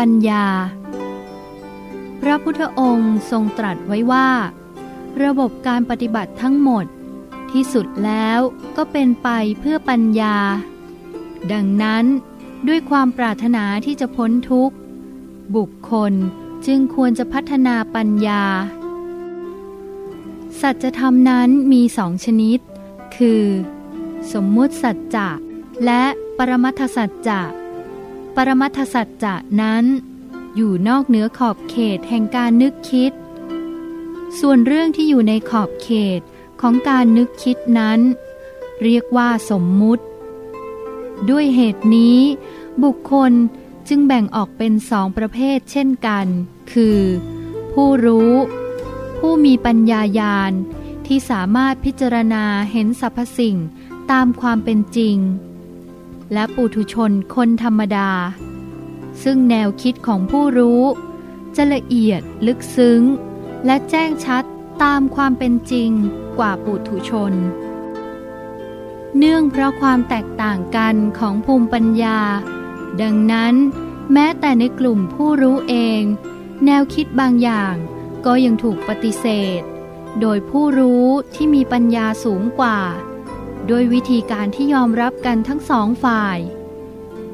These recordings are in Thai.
ปัญญา พระพุทธองค์ทรงตรัสไว้ว่า ระบบการปฏิบัติทั้งหมด ที่สุดแล้วก็เป็นไปเพื่อปัญญา ดังนั้นด้วยความปรารถนาที่จะพ้นทุกข์ บุคคลจึงควรจะพัฒนาปัญญา สัจธรรมนั้นมีสองชนิด คือ สมมุติสัจจะและปรมัตถสัจจะ ปรมัตถสัจจะนั้น อยู่นอกเหนือขอบเขตแห่งการนึกคิด ส่วนเรื่องที่อยู่ในขอบเขตของการนึกคิดนั้น เรียกว่าสมมุติ ด้วยเหตุนี้ บุคคลจึงแบ่งออกเป็นสองประเภทเช่นกัน คือ ผู้รู้ ผู้มีปัญญายาณที่สามารถพิจารณาเห็นสรรพสิ่งตามความเป็นจริง และปุถุชนคนธรรมดา ซึ่งแนวคิดของผู้รู้ จะละเอียดลึกซึ้ง และแจ้งชัดตามความเป็นจริงกว่าปุถุชน เนื่องเพราะความแตกต่างกันของภูมิปัญญา ดังนั้น แม้แต่ในกลุ่มผู้รู้เอง แนวคิดบางอย่างก็ยังถูกปฏิเสธ โดยผู้รู้ที่มีปัญญาสูงกว่า โดยวิธีการที่ยอมรับกันทั้งสองฝ่าย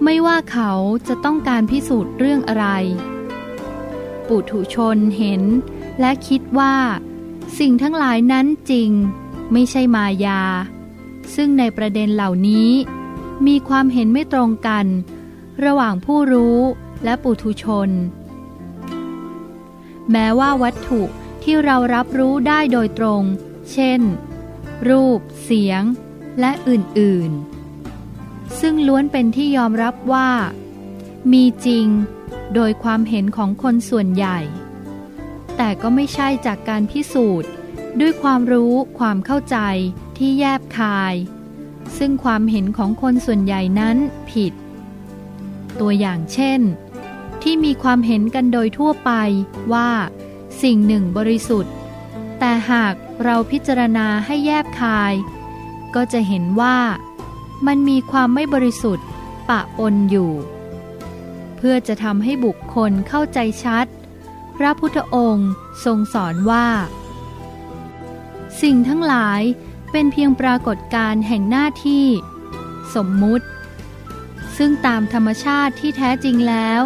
ไม่ว่าเขาจะต้องการพิสูจน์เรื่องอะไร ปุถุชนเห็น และคิดว่า สิ่งทั้งหลายนั้นจริง ไม่ใช่มายา ซึ่งในประเด็นเหล่านี้ มีความเห็นไม่ตรงกัน ระหว่างผู้รู้และปุถุชน แม้ว่าวัตถุที่เรารับรู้ได้โดยตรง เช่น รูป เสียง และอื่นๆ ซึ่งล้วนเป็นที่ยอมรับว่า มีจริงโดยความเห็นของคนส่วนใหญ่ แต่ก็ไม่ใช่จากการพิสูจน์ด้วยความรู้ความเข้าใจที่แยบคาย ซึ่งความเห็นของคนส่วนใหญ่นั้นผิด ตัวอย่างเช่น ที่มีความเห็นกันโดยทั่วไปว่า สิ่งหนึ่งบริสุทธิ์ แต่หากเราพิจารณาให้แยบคาย ก็จะเห็นว่ามันมีความไม่บริสุทธิ์ปะปนอยู่ เพื่อจะทำให้บุคคลเข้าใจชัด พระพุทธองค์ทรงสอนว่า สิ่งทั้งหลายเป็นเพียงปรากฏการแห่งหน้าที่ สมมุติ ซึ่งตามธรรมชาติที่แท้จริงแล้ว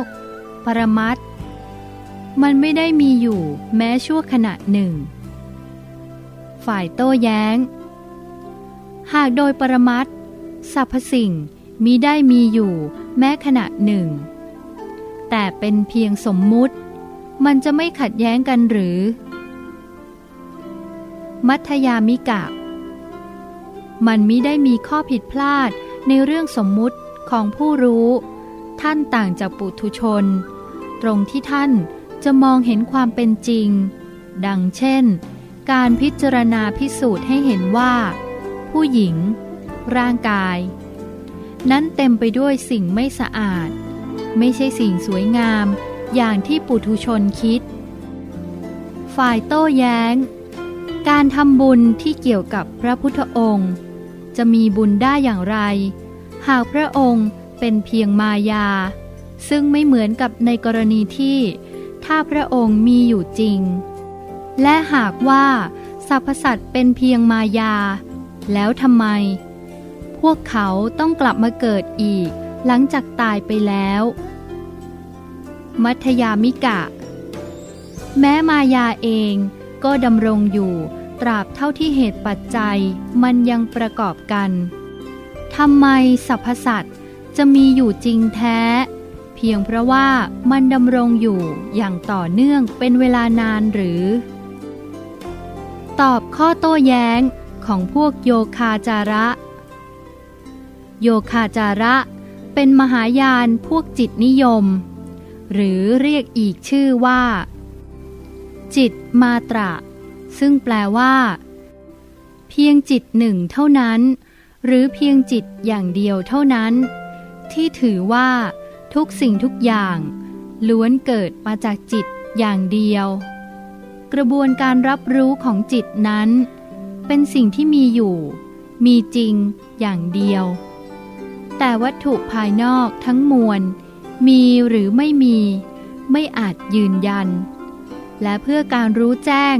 ปรมัตถ์มันไม่ได้มีอยู่แม้ชั่วขณะหนึ่ง ฝ่ายโต้แย้ง หากโดยปรมัตสรรพสิ่งมีได้มีอยู่แม้ขณะหนึ่ง แต่เป็นเพียงสมมุติ มันจะไม่ขัดแย้งกันหรือ มัธยามิกะ มันมิได้มีข้อผิดพลาดในเรื่องสมมุติของผู้รู้ ท่านต่างจากปุถุชน ตรงที่ท่านจะมองเห็นความเป็นจริง ดังเช่น การพิจารณาพิสูจน์ให้เห็นว่า ผู้หญิง ร่างกาย นั้นเต็มไปด้วยสิ่งไม่สะอาด ไม่ใช่สิ่งสวยงามอย่างที่ปุถุชนคิด ฝ่ายโต้แย้ง การทำบุญที่เกี่ยวกับพระพุทธองค์ จะมีบุญได้อย่างไร หากพระองค์เป็นเพียงมายา ซึ่งไม่เหมือนกับในกรณีที่ถ้าพระองค์มีอยู่จริง และหากว่าสรรพสัตว์เป็นเพียงมายา แล้วทำไม พวกเขาต้องกลับมาเกิดอีก หลังจากตายไปแล้ว มัธยามิกะ แม้มายาเองก็ดำรงอยู่ตราบเท่าที่เหตุปัจจัยมันยังประกอบกัน ทำไมสรรพสัตว์จะมีอยู่จริงแท้ เพียงเพราะว่ามันดำรงอยู่อย่างต่อเนื่องเป็นเวลานานหรือ ตอบข้อโต้แย้ง ของพวกโยคาจาระ โยคาจาระ เป็นมหายานพวกจิตนิยม หรือเรียกอีกชื่อว่า จิตมาตระ ซึ่งแปลว่า เพียงจิตหนึ่งเท่านั้น หรือเพียงจิตอย่างเดียวเท่านั้น ที่ถือว่า ทุกสิ่งทุกอย่าง ล้วนเกิดมาจากจิตอย่างเดียว กระบวนการรับรู้ของจิตนั้น เป็นสิ่งที่มีอยู่ มีจริงอย่างเดียว แต่วัตถุภายนอกทั้งมวล มีหรือไม่มี ไม่อาจยืนยัน และเพื่อการรู้แจ้ง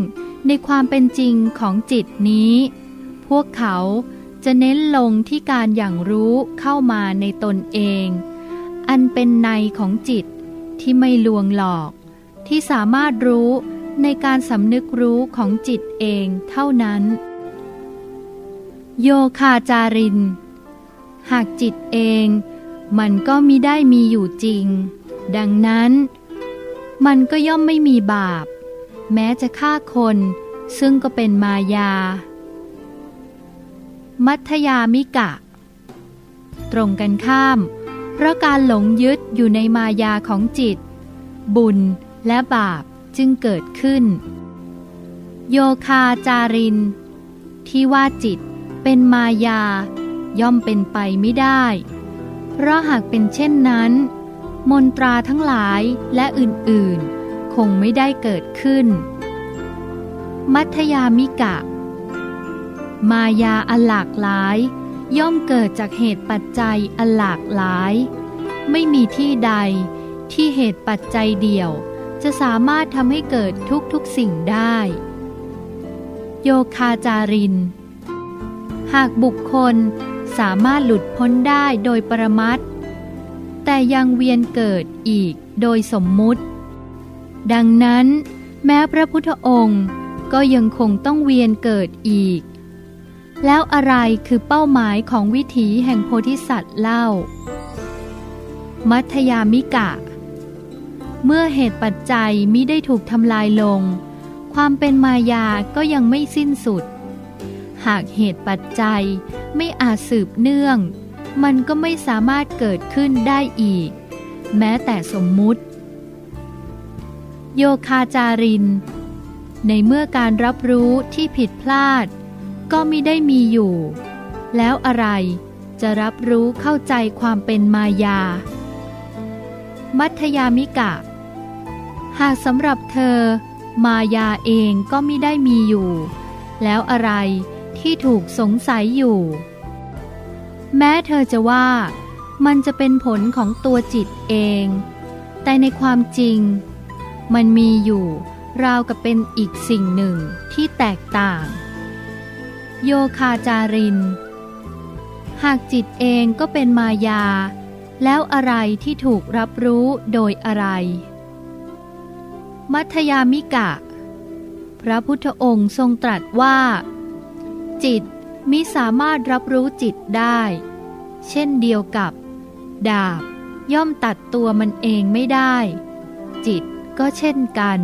ในความเป็นจริงของจิตนี้ พวกเขาจะเน้นลงที่การอย่างรู้เข้ามาในตนเอง อันเป็นในของจิตที่ไม่ลวงหลอก ที่สามารถรู้ในการสำนึกรู้ของจิตเองเท่านั้น โยคาจาริน หากจิตเอง มันก็มิได้มีอยู่จริง ดังนั้น มันก็ย่อมไม่มีบาป แม้จะฆ่าคน ซึ่งก็เป็นมายา มัทยามิกะ ตรงกันข้าม เพราะการหลงยึดอยู่ในมายาของจิต บุญและบาปจึงเกิดขึ้น โยคาจาริน ที่ว่าจิต เป็นมายา ย่อมเป็นไปไม่ได้ เพราะหากเป็นเช่นนั้น มนตราทั้งหลายและอื่นๆ คงไม่ได้เกิดขึ้น มัทยามิกะ มายาอันหลากหลาย ย่อมเกิดจากเหตุปัจจัยอันหลากหลาย ไม่มีที่ใดที่เหตุปัจจัยเดียว จะสามารถทำให้เกิดทุกๆสิ่งได้ โยคาจาริน หากบุคคลสามารถหลุดพ้นได้โดยปรมัตแต่ยังเวียนเกิดอีกโดยสมมุติ ดังนั้น แม้พระพุทธองค์ก็ยังคงต้องเวียนเกิดอีก แล้วอะไรคือเป้าหมายของวิถีแห่งโพธิสัตว์เล่า มัทยามิกะ เมื่อเหตุปัจจัยมิได้ถูกทำลายลง ความเป็นมายาก็ยังไม่สิ้นสุด หากเหตุปัจจัยไม่อาจสืบเนื่อง มันก็ไม่สามารถเกิดขึ้นได้อีก แม้แต่สมมุติ โยคาจาริน ในเมื่อการรับรู้ที่ผิดพลาด ก็ไมิได้มีอยู่ แล้วอะไรจะรับรู้เข้าใจความเป็นมายา มัทยามิกะ หากสำหรับเธอ มายาเองก็ไม่ได้มีอยู่ แล้วอะไร ที่ถูกสงสัยอยู่ แม้เธอจะว่ามันจะเป็นผลของตัวจิตเอง แต่ในความจริง มันมีอยู่ราวกับเป็นอีกสิ่งหนึ่งที่แตกต่าง โยคาจาริน หากจิตเองก็เป็นมายา แล้วอะไรที่ถูกรับรู้โดยอะไร มัทยามิกะ พระพุทธองค์ทรงตรัสว่า จิตมิสามารถรับรู้จิตได้ เช่นเดียวกับ ดาบ ย่อมตัดตัวมันเองไม่ได้ จิตก็เช่นกัน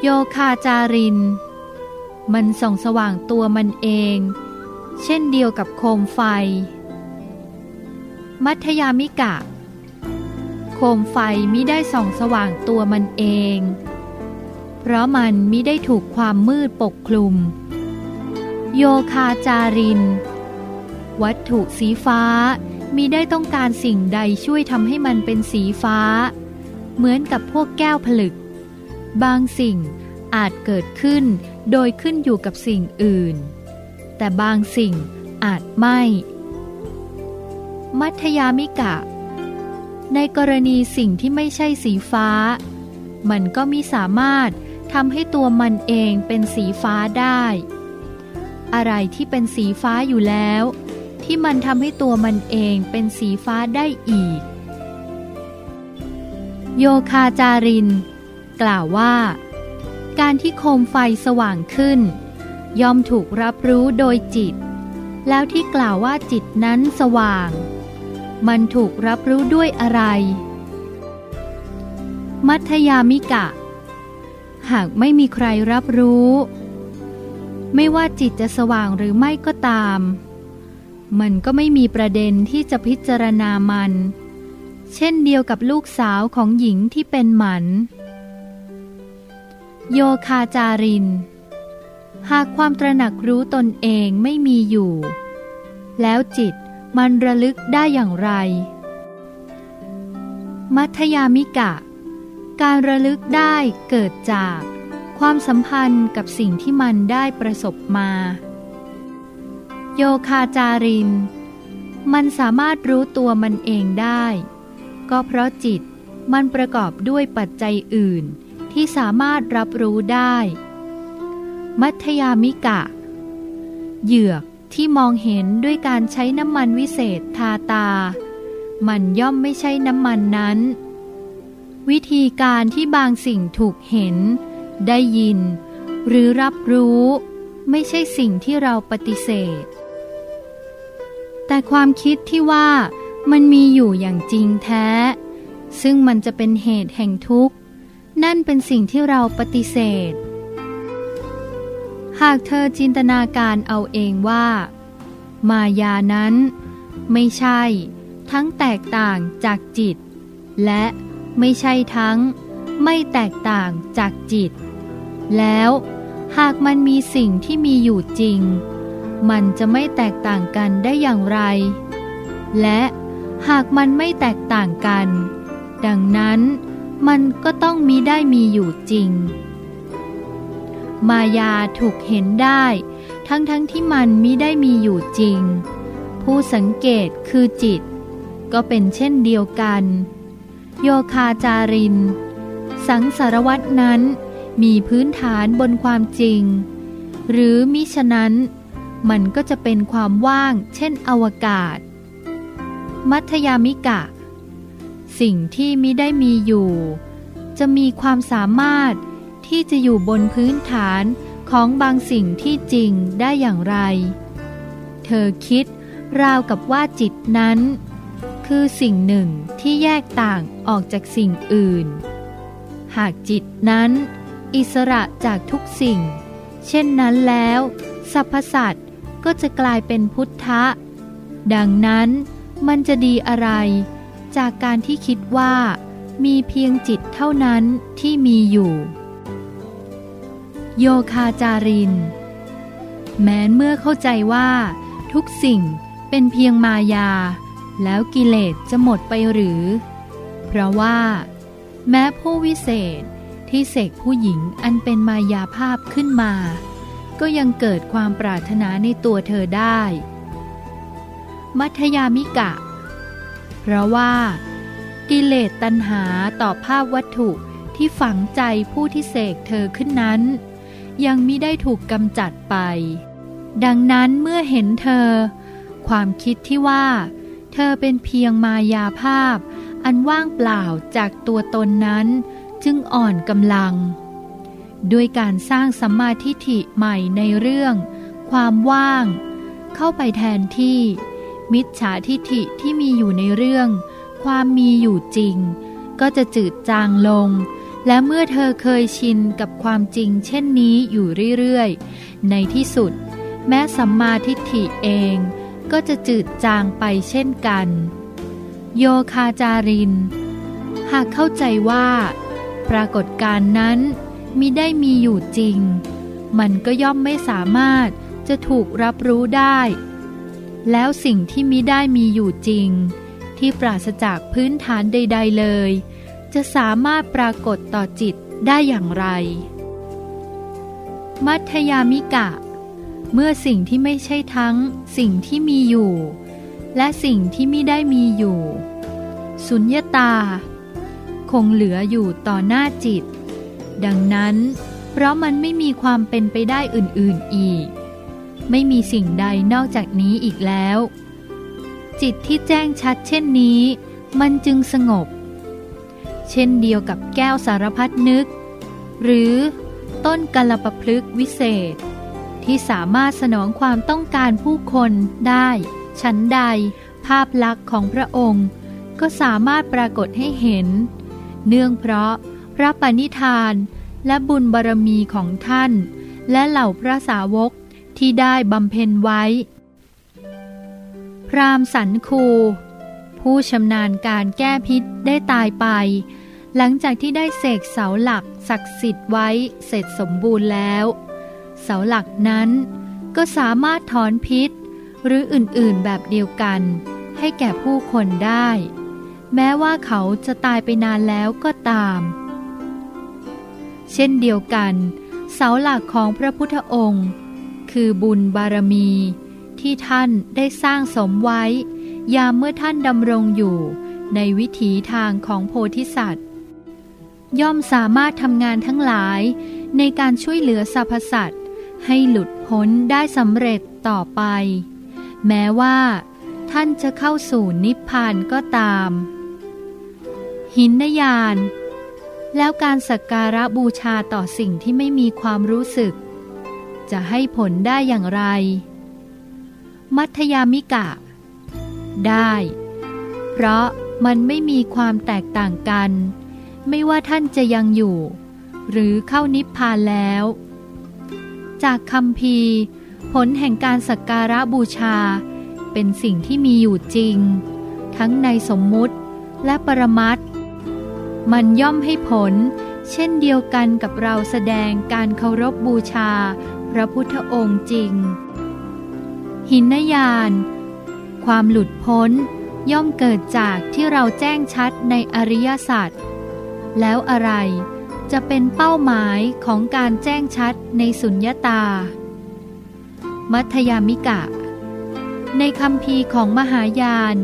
โยคาจาริน มันส่องสว่างตัวมันเอง เช่นเดียวกับโคมไฟ มัทยามิกะ โคมไฟมิได้ส่องสว่างตัวมันเอง เพราะมันมิได้ถูกความมืดปกคลุม โยคาจาริน วัตถุสีฟ้ามิได้ต้องการสิ่งใดช่วยทำให้มันเป็นสีฟ้า เหมือนกับพวกแก้วผลึก บางสิ่งอาจเกิดขึ้นโดยขึ้นอยู่กับสิ่งอื่น แต่บางสิ่งอาจไม่ มัทยามิกะ ในกรณีสิ่งที่ไม่ใช่สีฟ้า มันก็มิสามารถทำให้ตัวมันเองเป็นสีฟ้าได้ อะไรที่เป็นสีฟ้าอยู่แล้ว ที่มันทำให้ตัวมันเองเป็นสีฟ้าได้อีก โยคาจาริน กล่าวว่า การที่โคมไฟสว่างขึ้น ย่อมถูกรับรู้โดยจิต แล้วที่กล่าวว่าจิตนั้นสว่าง มันถูกรับรู้ด้วยอะไร มัทยามิกะ หากไม่มีใครรับรู้ ไม่ว่าจิตจะสว่างหรือไม่ก็ตาม มันก็ไม่มีประเด็นที่จะพิจารณามัน เช่นเดียวกับลูกสาวของหญิงที่เป็นหมัน โยคาจาริน หากความตระหนักรู้ตนเองไม่มีอยู่ แล้วจิตมันระลึกได้อย่างไร มัธยามิกะ การระลึกได้เกิดจาก ความสัมพันธ์กับสิ่งที่มันได้ประสบมา โยคาจาริน มันสามารถรู้ตัวมันเองได้ ก็เพราะจิตมันประกอบด้วยปัจจัยอื่นที่สามารถรับรู้ได้ มัธยามิกะ เหยือกที่มองเห็นด้วยการใช้น้ำมันวิเศษทาตา มันย่อมไม่ใช่น้ำมันนั้น วิธีการที่บางสิ่งถูกเห็น ได้ยิน หรือรับรู้ไม่ใช่สิ่งที่เราปฏิเสธ แต่ความคิดที่ว่ามันมีอยู่อย่างจริงแท้ ซึ่งมันจะเป็นเหตุแห่งทุกข์ นั่นเป็นสิ่งที่เราปฏิเสธ หากเธอจินตนาการเอาเองว่า มายานั้น ไม่ใช่ ทั้งแตกต่างจากจิต และไม่ใช่ทั้ง ไม่แตกต่างจากจิต แล้ว หากมันมีสิ่งที่มีอยู่จริง มันจะไม่แตกต่างกันได้อย่างไร และหากมันไม่แตกต่างกัน ดังนั้นมันก็ต้องมีได้มีอยู่จริง มายาถูกเห็นได้ ทั้งทั้งที่มันมิได้มีอยู่จริง ผู้สังเกตคือจิต ก็เป็นเช่นเดียวกัน โยคาจาริน สังสารวัตนั้น มีพื้นฐานบนความจริง หรือมิฉะนั้น มันก็จะเป็นความว่างเช่นอวกาศ มัธยามิกะ สิ่งที่มิได้มีอยู่ จะมีความสามารถที่จะอยู่บนพื้นฐานของบางสิ่งที่จริงได้อย่างไร เธอคิดราวกับว่าจิตนั้น คือสิ่งหนึ่งที่แยกต่างออกจากสิ่งอื่น หากจิตนั้น อิสระจากทุกสิ่ง เช่นนั้นแล้วสรรพสัตว์ก็จะกลายเป็นพุทธะ ดังนั้นมันจะดีอะไร จากการที่คิดว่า มีเพียงจิตเท่านั้นที่มีอยู่ โยคาจาริน แม้เมื่อเข้าใจว่า ทุกสิ่งเป็นเพียงมายา แล้วกิเลสจะหมดไปหรือ เพราะว่า แม้ผู้วิเศษ ที่เสกผู้หญิงอันเป็นมายาภาพขึ้นมา ก็ยังเกิดความปรารถนาในตัวเธอได้ มัธยามิกะ เพราะว่า กิเลสตัณหาต่อภาพวัตถุที่ฝังใจผู้ที่เสกเธอขึ้นนั้น ยังมิได้ถูกกำจัดไป ดังนั้นเมื่อเห็นเธอ ความคิดที่ว่า เธอเป็นเพียงมายาภาพ อันว่างเปล่าจากตัวตนนั้น จึงอ่อนกำลัง ด้วยการสร้างสัมมาทิฏฐิใหม่ในเรื่อง ความว่าง เข้าไปแทนที่ มิจฉาทิฏฐิที่มีอยู่ในเรื่อง ความมีอยู่จริง ก็จะจืดจางลง และเมื่อเธอเคยชินกับความจริง เช่นนี้อยู่เรื่อยๆ ในที่สุด แม้สัมมาทิฏฐิเองก็จะจืดจางไปเช่นกัน โยคาจาริน หากเข้าใจว่า ปรากฏการนั้นมิได้มีอยู่จริง มันก็ย่อมไม่สามารถจะถูกรับรู้ได้ แล้วสิ่งที่มิได้มีอยู่จริง ที่ปราศจากพื้นฐานใด ๆเลย จะสามารถปรากฏต่อจิตได้อย่างไร มัธยามิกะ เมื่อสิ่งที่ไม่ใช่ทั้งสิ่งที่มีอยู่ และสิ่งที่มิได้มีอยู่ สุญญตา คงเหลืออยู่ต่อหน้าจิต ดังนั้น เพราะมันไม่มีความเป็นไปได้อื่นๆอีก ไม่มีสิ่งใดนอกจากนี้อีกแล้ว จิตที่แจ้งชัดเช่นนี้ มันจึงสงบ เช่นเดียวกับแก้วสารพัดนึก หรือต้นกลปพลึกวิเศษ ที่สามารถสนองความต้องการผู้คนได้ ชั้นใด ภาพลักษณ์ของพระองค์ก็สามารถปรากฏให้เห็น เนื่องเพราะพระปณิธานและบุญบารมีของท่าน และเหล่าพระสาวกที่ได้บำเพ็ญไว้ พรามสันคู ผู้ชำนาญการแก้พิษได้ตายไป หลังจากที่ได้เสกเสาหลักศักดิ์สิทธิ์ไว้เสร็จสมบูรณ์แล้ว เสาหลักนั้นก็สามารถถอนพิษ หรืออื่นๆแบบเดียวกัน ให้แก่ผู้คนได้ แม้ว่าเขาจะตายไปนานแล้วก็ตาม เช่นเดียวกัน เสาหลักของพระพุทธองค์ คือบุญบารมี ที่ท่านได้สร้างสมไว้ ยามเมื่อท่านดำรงอยู่ในวิถีทางของโพธิสัตว์ ย่อมสามารถทำงานทั้งหลายในการช่วยเหลือสรรพสัตว์ให้หลุดพ้นได้สำเร็จต่อไป แม้ว่า ท่านจะเข้าสู่นิพพานก็ตาม หินนยาน แล้วการสักการะบูชาต่อสิ่งที่ไม่มีความรู้สึก จะให้ผลได้อย่างไร มัธยามิกะ ได้ เพราะมันไม่มีความแตกต่างกัน ไม่ว่าท่านจะยังอยู่ หรือเข้านิพพานแล้ว จากคำพีผลแห่งการสักการะบูชา เป็นสิ่งที่มีอยู่จริง ทั้งในสมมุติและปรมัต มันย่อมให้ผล เช่นเดียวกันกับเราแสดงการเคารพบบูชา พระพุทธองค์จริง หินยาน ความหลุดพ้น ย่อมเกิดจากที่เราแจ้งชัดในอริยสัจแล้วอะไรจะเป็นเป้าหมายของการแจ้งชัดในสุญญตา มัธยามิกะ ในคำพีของมหายาน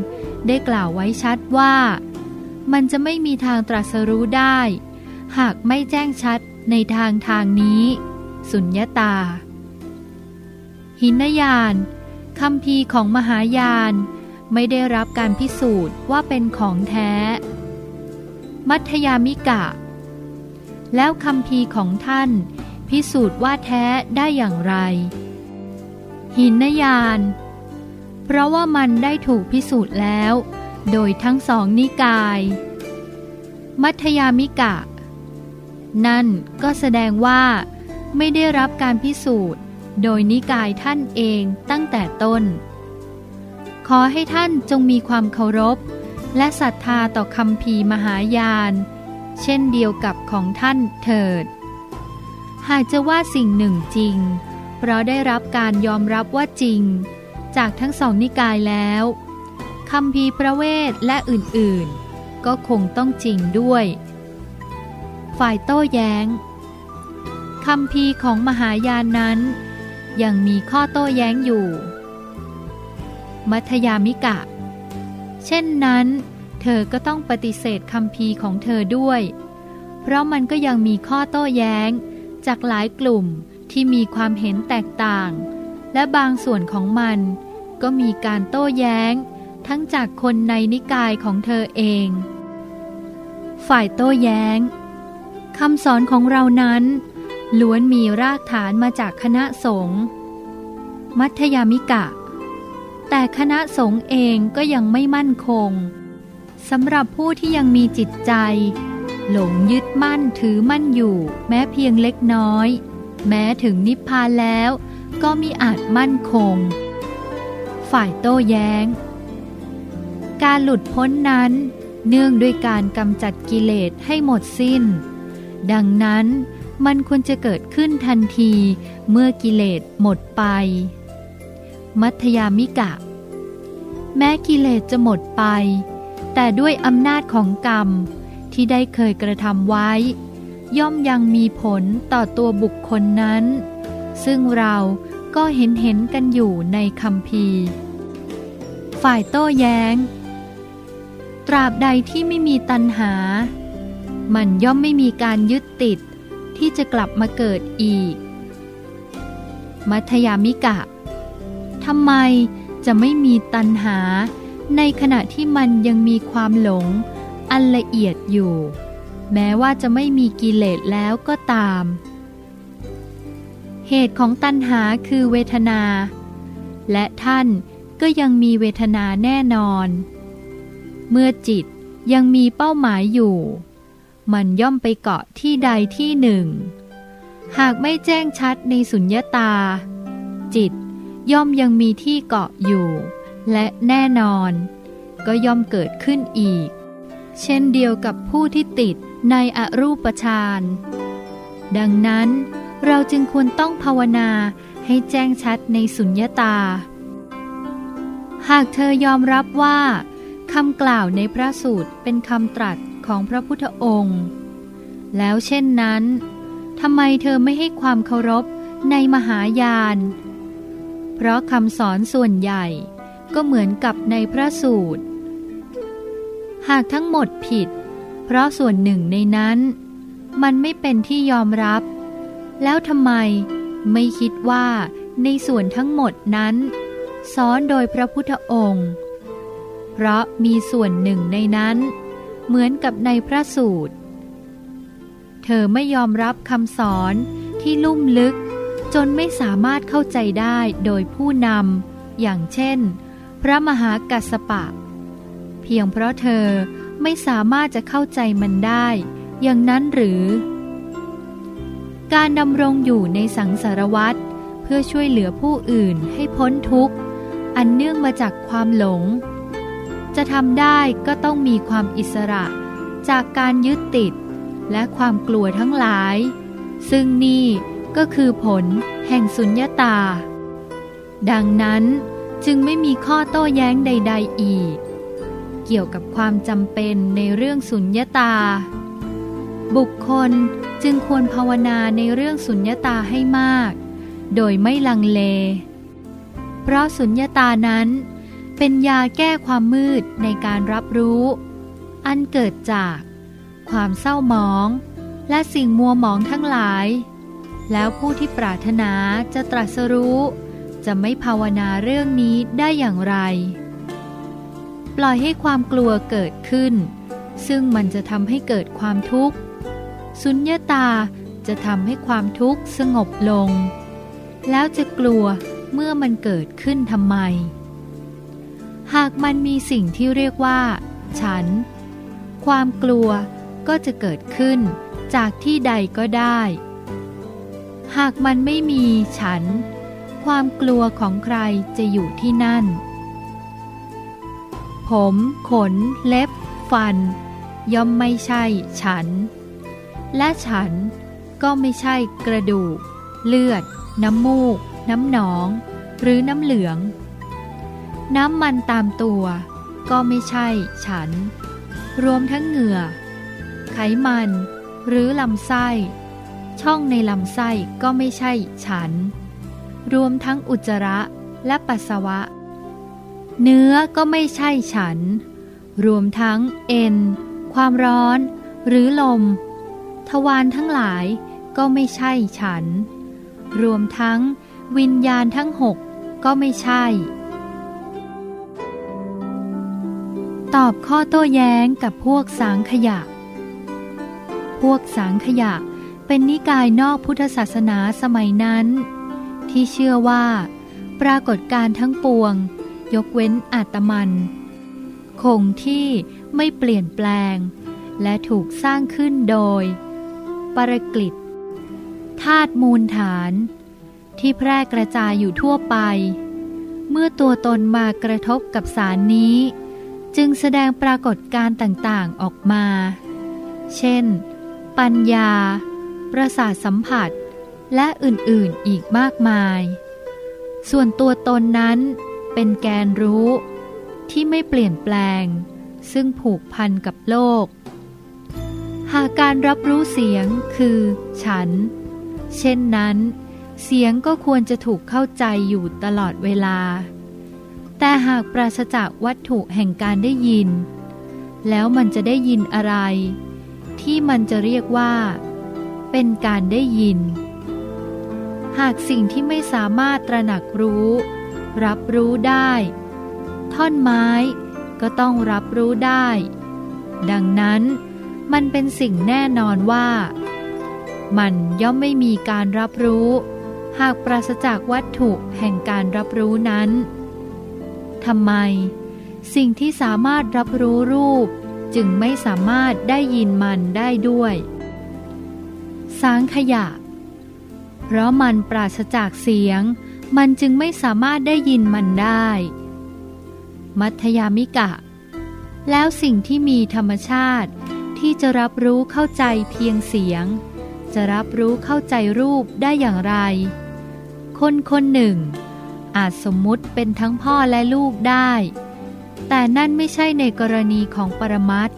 ได้กล่าวไว้ชัดว่า มันจะไม่มีทางตรัสรู้ได้ หากไม่แจ้งชัดในทางทางนี้ สุญญาตา หินยานคำพีของมหายาน ไม่ได้รับการพิสูจน์ว่าเป็นของแท้ มัธยามิกะ แล้วคำพีของท่านพิสูจน์ว่าแท้ได้อย่างไร หินยาน เพราะว่ามันได้ถูกพิสูจน์แล้ว โดยทั้งสองนิกาย มัธยามิกะ นั่นก็แสดงว่า ไม่ได้รับการพิสูจน์ โดยนิกายท่านเองตั้งแต่ต้น ขอให้ท่านจงมีความเคารพ และศรัทธาต่อคำพีมหายาน เช่นเดียวกับของท่านเถิด หากจะว่าสิ่งหนึ่งจริง เพราะได้รับการยอมรับว่าจริง จากทั้งสองนิกายแล้ว คำพีพระเวทและอื่นๆ ก็คงต้องจริงด้วย ฝ่ายโต้แย้งคำพีของมหายานนั้น ยังมีข้อโต้แย้งอยู่ มัธยามิกะ เช่นนั้น เธอก็ต้องปฏิเสธคำพีของเธอด้วย เพราะมันก็ยังมีข้อโต้แย้ง จากหลายกลุ่มที่มีความเห็นแตกต่าง และบางส่วนของมันก็มีการโต้แย้ง ทั้งจากคนในนิกายของเธอเอง ฝ่ายโต้แย้งคำสอนของเรานั้น ล้วนมีรากฐานมาจากคณะสงฆ์มัธยามิกะ แต่คณะสงฆ์เองก็ยังไม่มั่นคงสำหรับผู้ที่ยังมีจิตใจ หลงยึดมั่นถือมั่นอยู่ แม้เพียงเล็กน้อย แม้ถึงนิพพานแล้ว ก็มีอาจมั่นคง ฝ่ายโต้แย้ง การหลุดพ้นนั้น เนื่องด้วยการกำจัดกิเลสให้หมดสิ้น ดังนั้นมันควรจะเกิดขึ้นทันทีเมื่อกิเลสหมดไป มัธยามิกะ แม้กิเลสจะหมดไป แต่ด้วยอำนาจของกรรมที่ได้เคยกระทำไว้ ย่อมยังมีผลต่อตัวบุคคลนั้น ซึ่งเราก็เห็นเห็นกันอยู่ในคำพีฝ่ายโต้แย้ง ตราบใดที่ไม่มีตัณหา มันย่อมไม่มีการยึดติดที่จะกลับมาเกิดอีก มัธยามิกะทำไมจะไม่มีตัณหา ในขณะที่มันยังมีความหลง อันละเอียดอยู่ แม้ว่าจะไม่มีกิเลสแล้วก็ตาม เหตุของตัณหาคือเวทนา และท่านก็ยังมีเวทนาแน่นอน เมื่อจิตยังมีเป้าหมายอยู่ มันย่อมไปเกาะที่ใดที่หนึ่ง หากไม่แจ้งชัดในสุญญาตา จิตย่อมยังมีที่เกาะอยู่ และแน่นอน ก็ย่อมเกิดขึ้นอีก เช่นเดียวกับผู้ที่ติดในอรูปฌานดังนั้นเราจึงควรต้องภาวนาให้แจ้งชัดในสุญญาตา หากเธอยอมรับว่า คำกล่าวในพระสูตรเป็นคำตรัสของพระพุทธองค์ แล้วเช่นนั้นทำไมเธอไม่ให้ความเคารพในมหายาน เพราะคำสอนส่วนใหญ่ก็เหมือนกับในพระสูตร หากทั้งหมดผิด เพราะส่วนหนึ่งในนั้น มันไม่เป็นที่ยอมรับ แล้วทำไมไม่คิดว่าในส่วนทั้งหมดนั้น สอนโดยพระพุทธองค์ เพราะมีส่วนหนึ่งในนั้น เหมือนกับในพระสูตร เธอไม่ยอมรับคำสอนที่ลุ่มลึก จนไม่สามารถเข้าใจได้โดยผู้นำอย่างเช่น พระมหากัสสปะ เพียงเพราะเธอไม่สามารถจะเข้าใจมันได้ อย่างนั้นหรือ การดำรงอยู่ในสังสารวัตรเพื่อช่วยเหลือผู้อื่นให้พ้นทุกข์ อันเนื่องมาจากความหลง จะทำได้ก็ต้องมีความอิสระ จากการยึดติด และความกลัวทั้งหลาย ซึ่งนี่ก็คือผลแห่งสุญญาตา ดังนั้นจึงไม่มีข้อโต้แย้งใด ๆ อีก เกี่ยวกับความจำเป็นในเรื่องสุญญาตา บุคคลจึงควรภาวนาในเรื่องสุญญาตาให้มาก โดยไม่ลังเล เพราะสุญญาตานั้น เป็นยาแก้ความมืดในการรับรู้ อันเกิดจาก ความเศร้าหมอง และสิ่งมัวหมองทั้งหลาย แล้วผู้ที่ปรารถนาจะตรัสรู้ จะไม่ภาวนาเรื่องนี้ได้อย่างไร ปล่อยให้ความกลัวเกิดขึ้น ซึ่งมันจะทำให้เกิดความทุกข์ สุญญาตาจะทำให้ความทุกข์สงบลง แล้วจะกลัวเมื่อมันเกิดขึ้นทำไม หากมันมีสิ่งที่เรียกว่า ฉัน ความกลัวก็จะเกิดขึ้นจากที่ใดก็ได้ หากมันไม่มีฉัน ความกลัวของใครจะอยู่ที่นั่น ผม ขน เล็บ ฟัน ย่อมไม่ใช่ฉัน และฉันก็ไม่ใช่กระดูก เลือด น้ำมูก น้ำหนอง หรือน้ำเหลือง น้ำมันตามตัว ก็ไม่ใช่ ฉัน รวมทั้งเหงื่อ ไขมัน หรือลำไส้ ช่องในลำไส้ก็ไม่ใช่ ฉัน รวมทั้งอุจจาระและปัสสาวะ เนื้อก็ไม่ใช่ฉัน รวมทั้งเอ็น ความร้อน หรือลม ทวารทั้งหลายก็ไม่ใช่ฉัน รวมทั้งวิญญาณทั้งหกก็ไม่ใช่ ตอบข้อโต้แย้งกับพวกสางขยะ พวกสางขยะเป็นนิกายนอกพุทธศาสนาสมัยนั้น ที่เชื่อว่า ปรากฏการทั้งปวง ยกเว้นอาตมัน คงที่ไม่เปลี่ยนแปลง และถูกสร้างขึ้นโดย ปรกฤตธาตุมูลฐาน ที่แพร่กระจายอยู่ทั่วไป เมื่อตัวตนมากระทบกับสารนี้ จึงแสดงปรากฏการ์ต่างๆออกมา เช่น ปัญญา ประสาทสัมผัส และอื่นๆอีกมากมาย ส่วนตัวตนนั้นเป็นแกนรู้ที่ไม่เปลี่ยนแปลง ซึ่งผูกพันกับโลก หากการรับรู้เสียงคือ ฉัน เช่นนั้น เสียงก็ควรจะถูกเข้าใจอยู่ตลอดเวลา แต่หากปราศจากวัตถุแห่งการได้ยิน แล้วมันจะได้ยินอะไร ที่มันจะเรียกว่า เป็นการได้ยิน หากสิ่งที่ไม่สามารถตระหนักรู้ รับรู้ได้ ท่อนไม้ก็ต้องรับรู้ได้ ดังนั้นมันเป็นสิ่งแน่นอนว่า มันย่อมไม่มีการรับรู้ หากปราศจากวัตถุแห่งการรับรู้นั้น ทำไม สิ่งที่สามารถรับรู้รูป จึงไม่สามารถได้ยินมันได้ด้วย สางขยะ เพราะมันปราศจากเสียง มันจึงไม่สามารถได้ยินมันได้ มัธยามิกะ แล้วสิ่งที่มีธรรมชาติที่จะรับรู้เข้าใจเพียงเสียง จะรับรู้เข้าใจรูปได้อย่างไร คนคนหนึ่ง อาจสมมุติเป็นทั้งพ่อและลูกได้ แต่นั่นไม่ใช่ในกรณีของปรมัต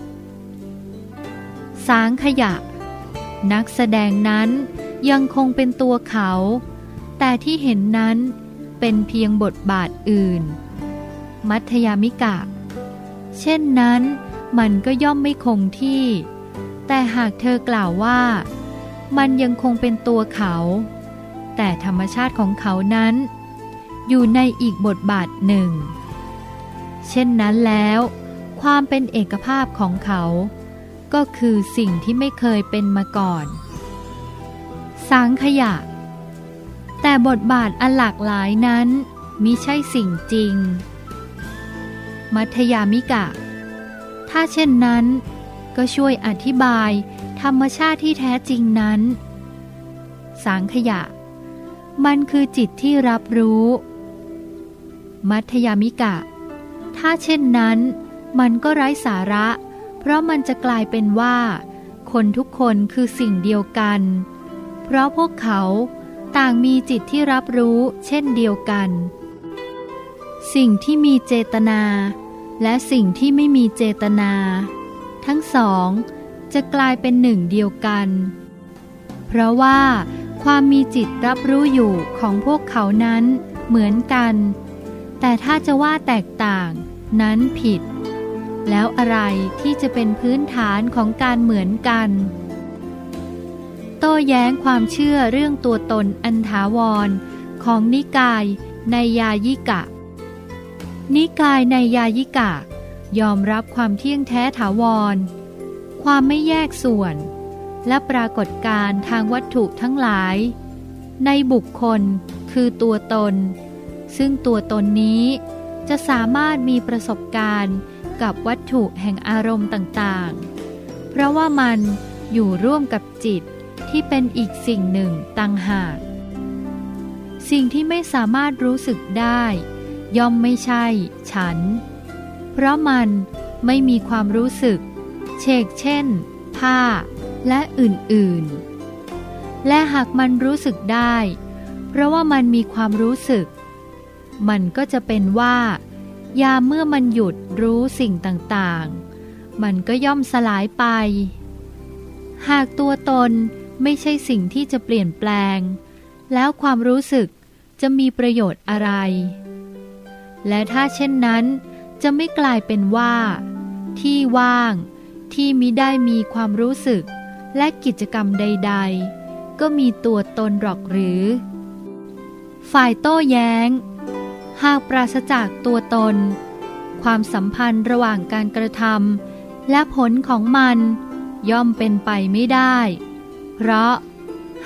สางขยะ นักแสดงนั้นยังคงเป็นตัวเขา แต่ที่เห็นนั้นเป็นเพียงบทบาทอื่น มัธยามิกะ เช่นนั้นมันก็ย่อมไม่คงที่ แต่หากเธอกล่าวว่า มันยังคงเป็นตัวเขา แต่ธรรมชาติของเขานั้น อยู่ในอีกบทบาทหนึ่ง เช่นนั้นแล้ว ความเป็นเอกภาพของเขา ก็คือสิ่งที่ไม่เคยเป็นมาก่อน สังขยะ แต่บทบาทอันหลากหลายนั้นมิใช่สิ่งจริง มัธยามิกะ ถ้าเช่นนั้น ก็ช่วยอธิบายธรรมชาติที่แท้จริงนั้น สังขยะ มันคือจิตที่รับรู้ มัธยามิกะ ถ้าเช่นนั้น มันก็ไร้สาระ เพราะมันจะกลายเป็นว่า คนทุกคนคือสิ่งเดียวกัน เพราะพวกเขาต่างมีจิตที่รับรู้เช่นเดียวกัน สิ่งที่มีเจตนา และสิ่งที่ไม่มีเจตนา ทั้งสองจะกลายเป็นหนึ่งเดียวกัน เพราะว่าความมีจิตรับรู้อยู่ของพวกเขานั้นเหมือนกัน แต่ถ้าจะว่าแตกต่างนั้นผิด แล้วอะไรที่จะเป็นพื้นฐานของการเหมือนกัน โต้แย้งความเชื่อเรื่องตัวตนอันถาวร ของนิกายในยายิกะ นิกายในยายิกะ ยอมรับความเที่ยงแท้ถาวร ความไม่แยกส่วน และปรากฏการทางวัตถุทั้งหลาย ในบุคคลคือตัวตน ซึ่งตัวตนนี้จะสามารถมีประสบการณ์กับวัตถุแห่งอารมณ์ต่างๆ เพราะว่ามันอยู่ร่วมกับจิตที่เป็นอีกสิ่งหนึ่งต่างหาก สิ่งที่ไม่สามารถรู้สึกได้ ย่อมไม่ใช่ ฉัน เพราะมันไม่มีความรู้สึก เชกเช่น ผ้า และอื่นๆ และหากมันรู้สึกได้ เพราะว่ามันมีความรู้สึก มันก็จะเป็นว่า ยามเมื่อมันหยุดรู้สิ่งต่างๆ มันก็ย่อมสลายไป หากตัวตนไม่ใช่สิ่งที่จะเปลี่ยนแปลง แล้วความรู้สึกจะมีประโยชน์อะไร และถ้าเช่นนั้น จะไม่กลายเป็นว่า ที่ว่าง ที่มิได้มีความรู้สึกและกิจกรรมใด ๆ ก็มีตัวตนหรอกหรือ ฝ่ายโต้แย้ง หากปราศจากตัวตน ความสัมพันธ์ระหว่างการกระทำและผลของมันย่อมเป็นไปไม่ได้ เพราะ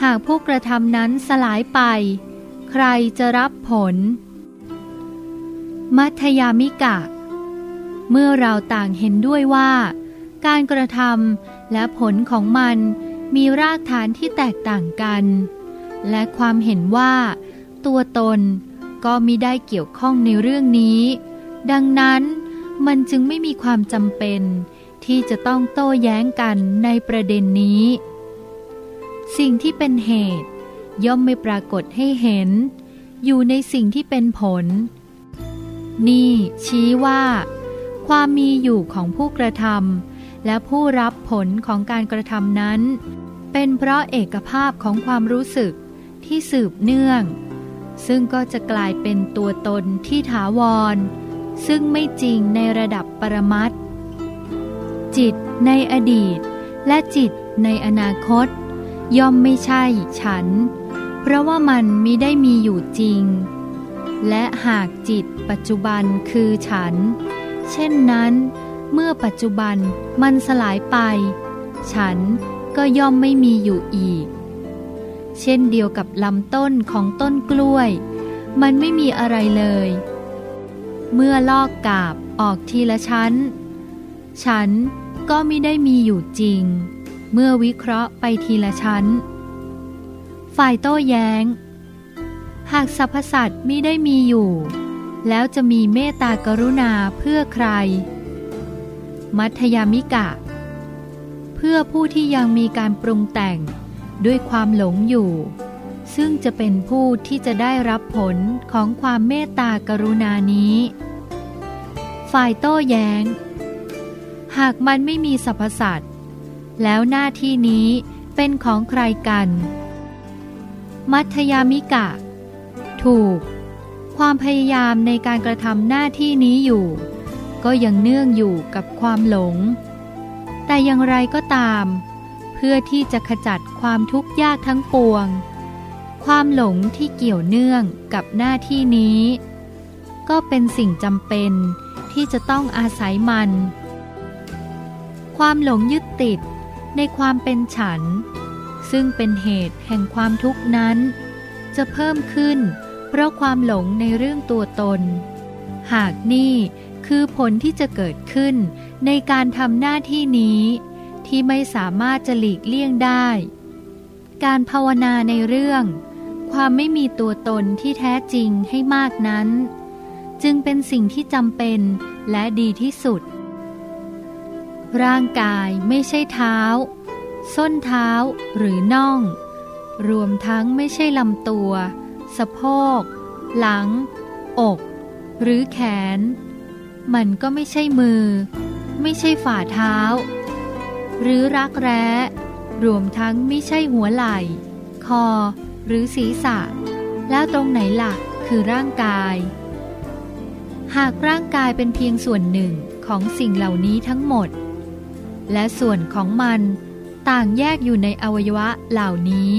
หากผู้กระทำนั้นสลายไป ใครจะรับผล มัธยามิกะ เมื่อเราต่างเห็นด้วยว่า การกระทำและผลของมันมีรากฐานที่แตกต่างกัน และความเห็นว่า ตัวตน ก็มิได้เกี่ยวข้องในเรื่องนี้ ดังนั้นมันจึงไม่มีความจำเป็น ที่จะต้องโต้แย้งกันในประเด็นนี้ สิ่งที่เป็นเหตุ ย่อมไม่ปรากฏให้เห็น อยู่ในสิ่งที่เป็นผล นี่ชี้ว่า ความมีอยู่ของผู้กระทำและผู้รับผลของการกระทำนั้น เป็นเพราะเอกภาพของความรู้สึกที่สืบเนื่อง ซึ่งก็จะกลายเป็นตัวตนที่ถาวร ซึ่งไม่จริงในระดับปรมัตจิตในอดีต และจิตในอนาคต ย่อมไม่ใช่ฉัน เพราะว่ามันมิได้มีอยู่จริง และหากจิตปัจจุบันคือฉัน เช่นนั้น เมื่อปัจจุบันมันสลายไป ฉันก็ย่อมไม่มีอยู่อีก เช่นเดียวกับลำต้นของต้นกล้วย มันไม่มีอะไรเลย เมื่อลอกกาบออกทีละชั้น ฉันก็ไม่ได้มีอยู่จริง เมื่อวิเคราะห์ไปทีละชั้น ฝ่ายโต้แย้ง หากสรรพสัตว์มิได้มีอยู่ แล้วจะมีเมตตากรุณาเพื่อใคร มัธยามิกะ เพื่อผู้ที่ยังมีการปรุงแต่ง ด้วยความหลงอยู่ ซึ่งจะเป็นผู้ที่จะได้รับผลของความเมตตากรุณานี้ ฝ่ายโต้แย้ง หากมันไม่มีสรรพสัตว์แล้วหน้าที่นี้เป็นของใครกัน มัธยามิกะ ถูก ความพยายามในการกระทำหน้าที่นี้อยู่ ก็ยังเนื่องอยู่กับความหลง แต่อย่างไรก็ตาม พื่อที่จะขจัดความทุกข์ยากทั้งปวง ความหลงที่เกี่ยวเนื่องกับหน้าที่นี้ ก็เป็นสิ่งจำเป็นที่จะต้องอาศัยมัน ความหลงยึดติดในความเป็นฉัน ซึ่งเป็นเหตุแห่งความทุกข์นั้น จะเพิ่มขึ้น เพราะความหลงในเรื่องตัวตน หากนี่คือผลที่จะเกิดขึ้นในการทำหน้าที่นี้ ที่ไม่สามารถจะหลีกเลี่ยงได้ การภาวนาในเรื่อง ความไม่มีตัวตนที่แท้จริงให้มากนั้น จึงเป็นสิ่งที่จำเป็นและดีที่สุด ร่างกายไม่ใช่เท้า ส้นเท้าหรือน่อง รวมทั้งไม่ใช่ลำตัว สะโพก หลัง อก หรือแขน มันก็ไม่ใช่มือ ไม่ใช่ฝ่าเท้า หรือรักแร้ รวมทั้งไม่ใช่หัวไหล่ คอ หรือศีรษะ แล้วตรงไหนหลักคือร่างกาย หากร่างกายเป็นเพียงส่วนหนึ่งของสิ่งเหล่านี้ทั้งหมด และส่วนของมันต่างแยกอยู่ในอวัยวะเหล่านี้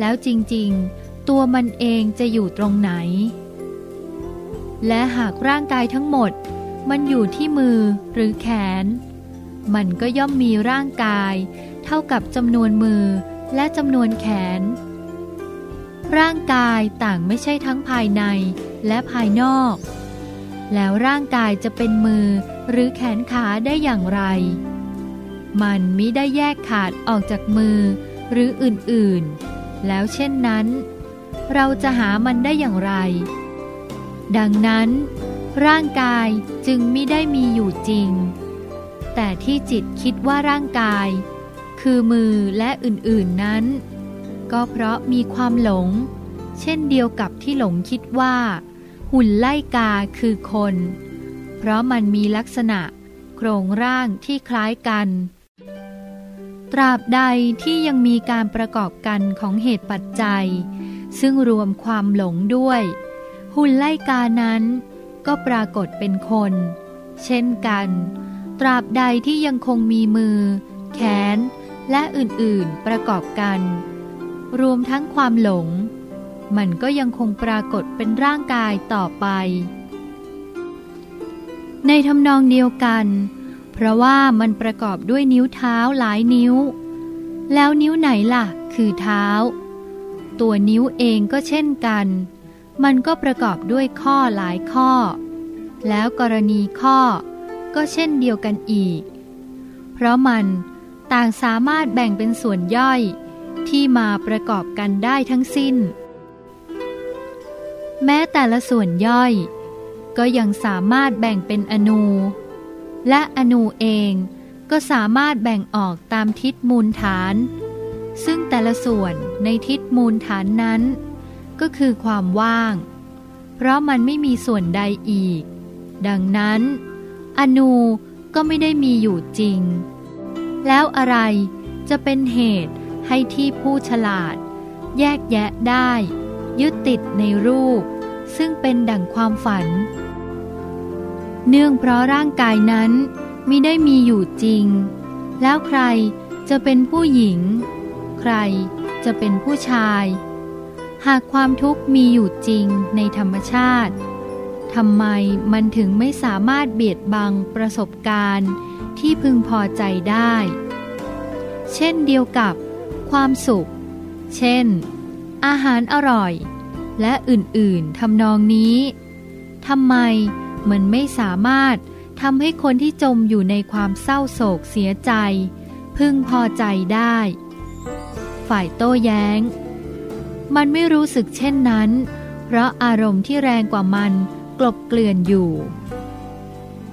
แล้วจริงๆ ตัวมันเองจะอยู่ตรงไหน และหากร่างกายทั้งหมดมันอยู่ที่มือหรือแขน มันก็ย่อมมีร่างกาย เท่ากับจำนวนมือและจำนวนแขน ร่างกายต่างไม่ใช่ทั้งภายในและภายนอก แล้วร่างกายจะเป็นมือหรือแขนขาได้อย่างไร มันมิได้แยกขาดออกจากมือหรืออื่นๆ แล้วเช่นนั้น เราจะหามันได้อย่างไร ดังนั้น ร่างกายจึงมิได้มีอยู่จริง แต่ที่จิตคิดว่าร่างกาย คือมือและอื่นๆนั้น ก็เพราะมีความหลง เช่นเดียวกับที่หลงคิดว่า หุ่นไล่กาคือคน เพราะมันมีลักษณะโครงร่างที่คล้ายกัน ตราบใดที่ยังมีการประกอบกันของเหตุปัจจัย ซึ่งรวมความหลงด้วย หุ่นไล่กานั้นก็ปรากฏเป็นคน เช่นกัน ตราบใดที่ยังคงมีมือ แขน และอื่นๆประกอบกัน รวมทั้งความหลง มันก็ยังคงปรากฏเป็นร่างกายต่อไป ในทำนองเดียวกัน เพราะว่ามันประกอบด้วยนิ้วเท้าหลายนิ้ว แล้วนิ้วไหนล่ะ คือเท้า ตัวนิ้วเองก็เช่นกัน มันก็ประกอบด้วยข้อหลายข้อ แล้วกรณีข้อ ก็เช่นเดียวกันอีก เพราะมันต่างสามารถแบ่งเป็นส่วนย่อยที่มาประกอบกันได้ทั้งสิ้น แม้แต่ละส่วนย่อย ก็ยังสามารถแบ่งเป็นอนู และอนูเองก็สามารถแบ่งออกตามทิศมูลฐาน ซึ่งแต่ละส่วนในทิศมูลฐานนั้น ก็คือความว่าง เพราะมันไม่มีส่วนใดอีก ดังนั้น อนูก็ไม่ได้มีอยู่จริง แล้วอะไรจะเป็นเหตุให้ที่ผู้ฉลาด แยกแยะได้ ยึดติดในรูป ซึ่งเป็นดั่งความฝัน เนื่องเพราะร่างกายนั้นมิได้มีอยู่จริง แล้วใครจะเป็นผู้หญิง ใครจะเป็นผู้ชาย หากความทุกข์มีอยู่จริงในธรรมชาติ ทำไมมันถึงไม่สามารถเบียดบังประสบการณ์ที่พึงพอใจได้ เช่นเดียวกับความสุข เช่น อาหารอร่อย และอื่นๆทำนองนี้ทำไมมันไม่สามารถทำให้คนที่จมอยู่ในความเศร้าโศกเสียใจ พึงพอใจได้ ฝ่ายโต้แย้ง มันไม่รู้สึกเช่นนั้น เพราะอารมณ์ที่แรงกว่ามัน กลบเกลื่อนอยู่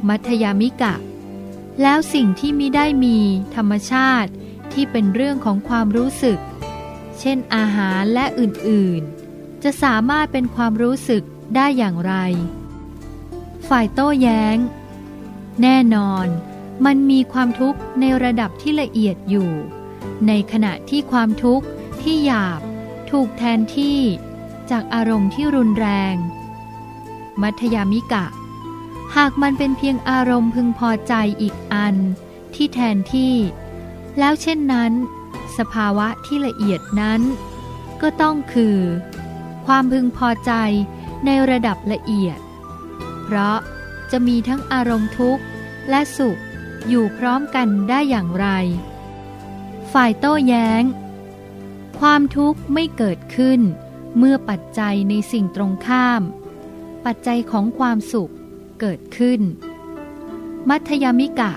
มัธยามิกะ แล้วสิ่งที่มิได้มีธรรมชาติที่เป็นเรื่องของความรู้สึก เช่นอาหารและอื่นๆ จะสามารถเป็นความรู้สึกได้อย่างไร ฝ่ายโต้แย้ง แน่นอนมันมีความทุกข์ในระดับที่ละเอียดอยู่ ในขณะที่ความทุกข์ที่หยาบ ถูกแทนที่ จากอารมณ์ที่รุนแรง มัธยามิกะ หากมันเป็นเพียงอารมณ์พึงพอใจอีกอันที่แทนที่ แล้วเช่นนั้น สภาวะที่ละเอียดนั้น ก็ต้องคือ ความพึงพอใจในระดับละเอียด เพราะจะมีทั้งอารมณ์ทุกข์และสุขอยู่พร้อมกันได้อย่างไร ฝ่ายโต้แย้ง ความทุกข์ไม่เกิดขึ้น เมื่อปัจจัยในสิ่งตรงข้าม ปัจจัยของความสุขเกิดขึ้น มัธยมิกะ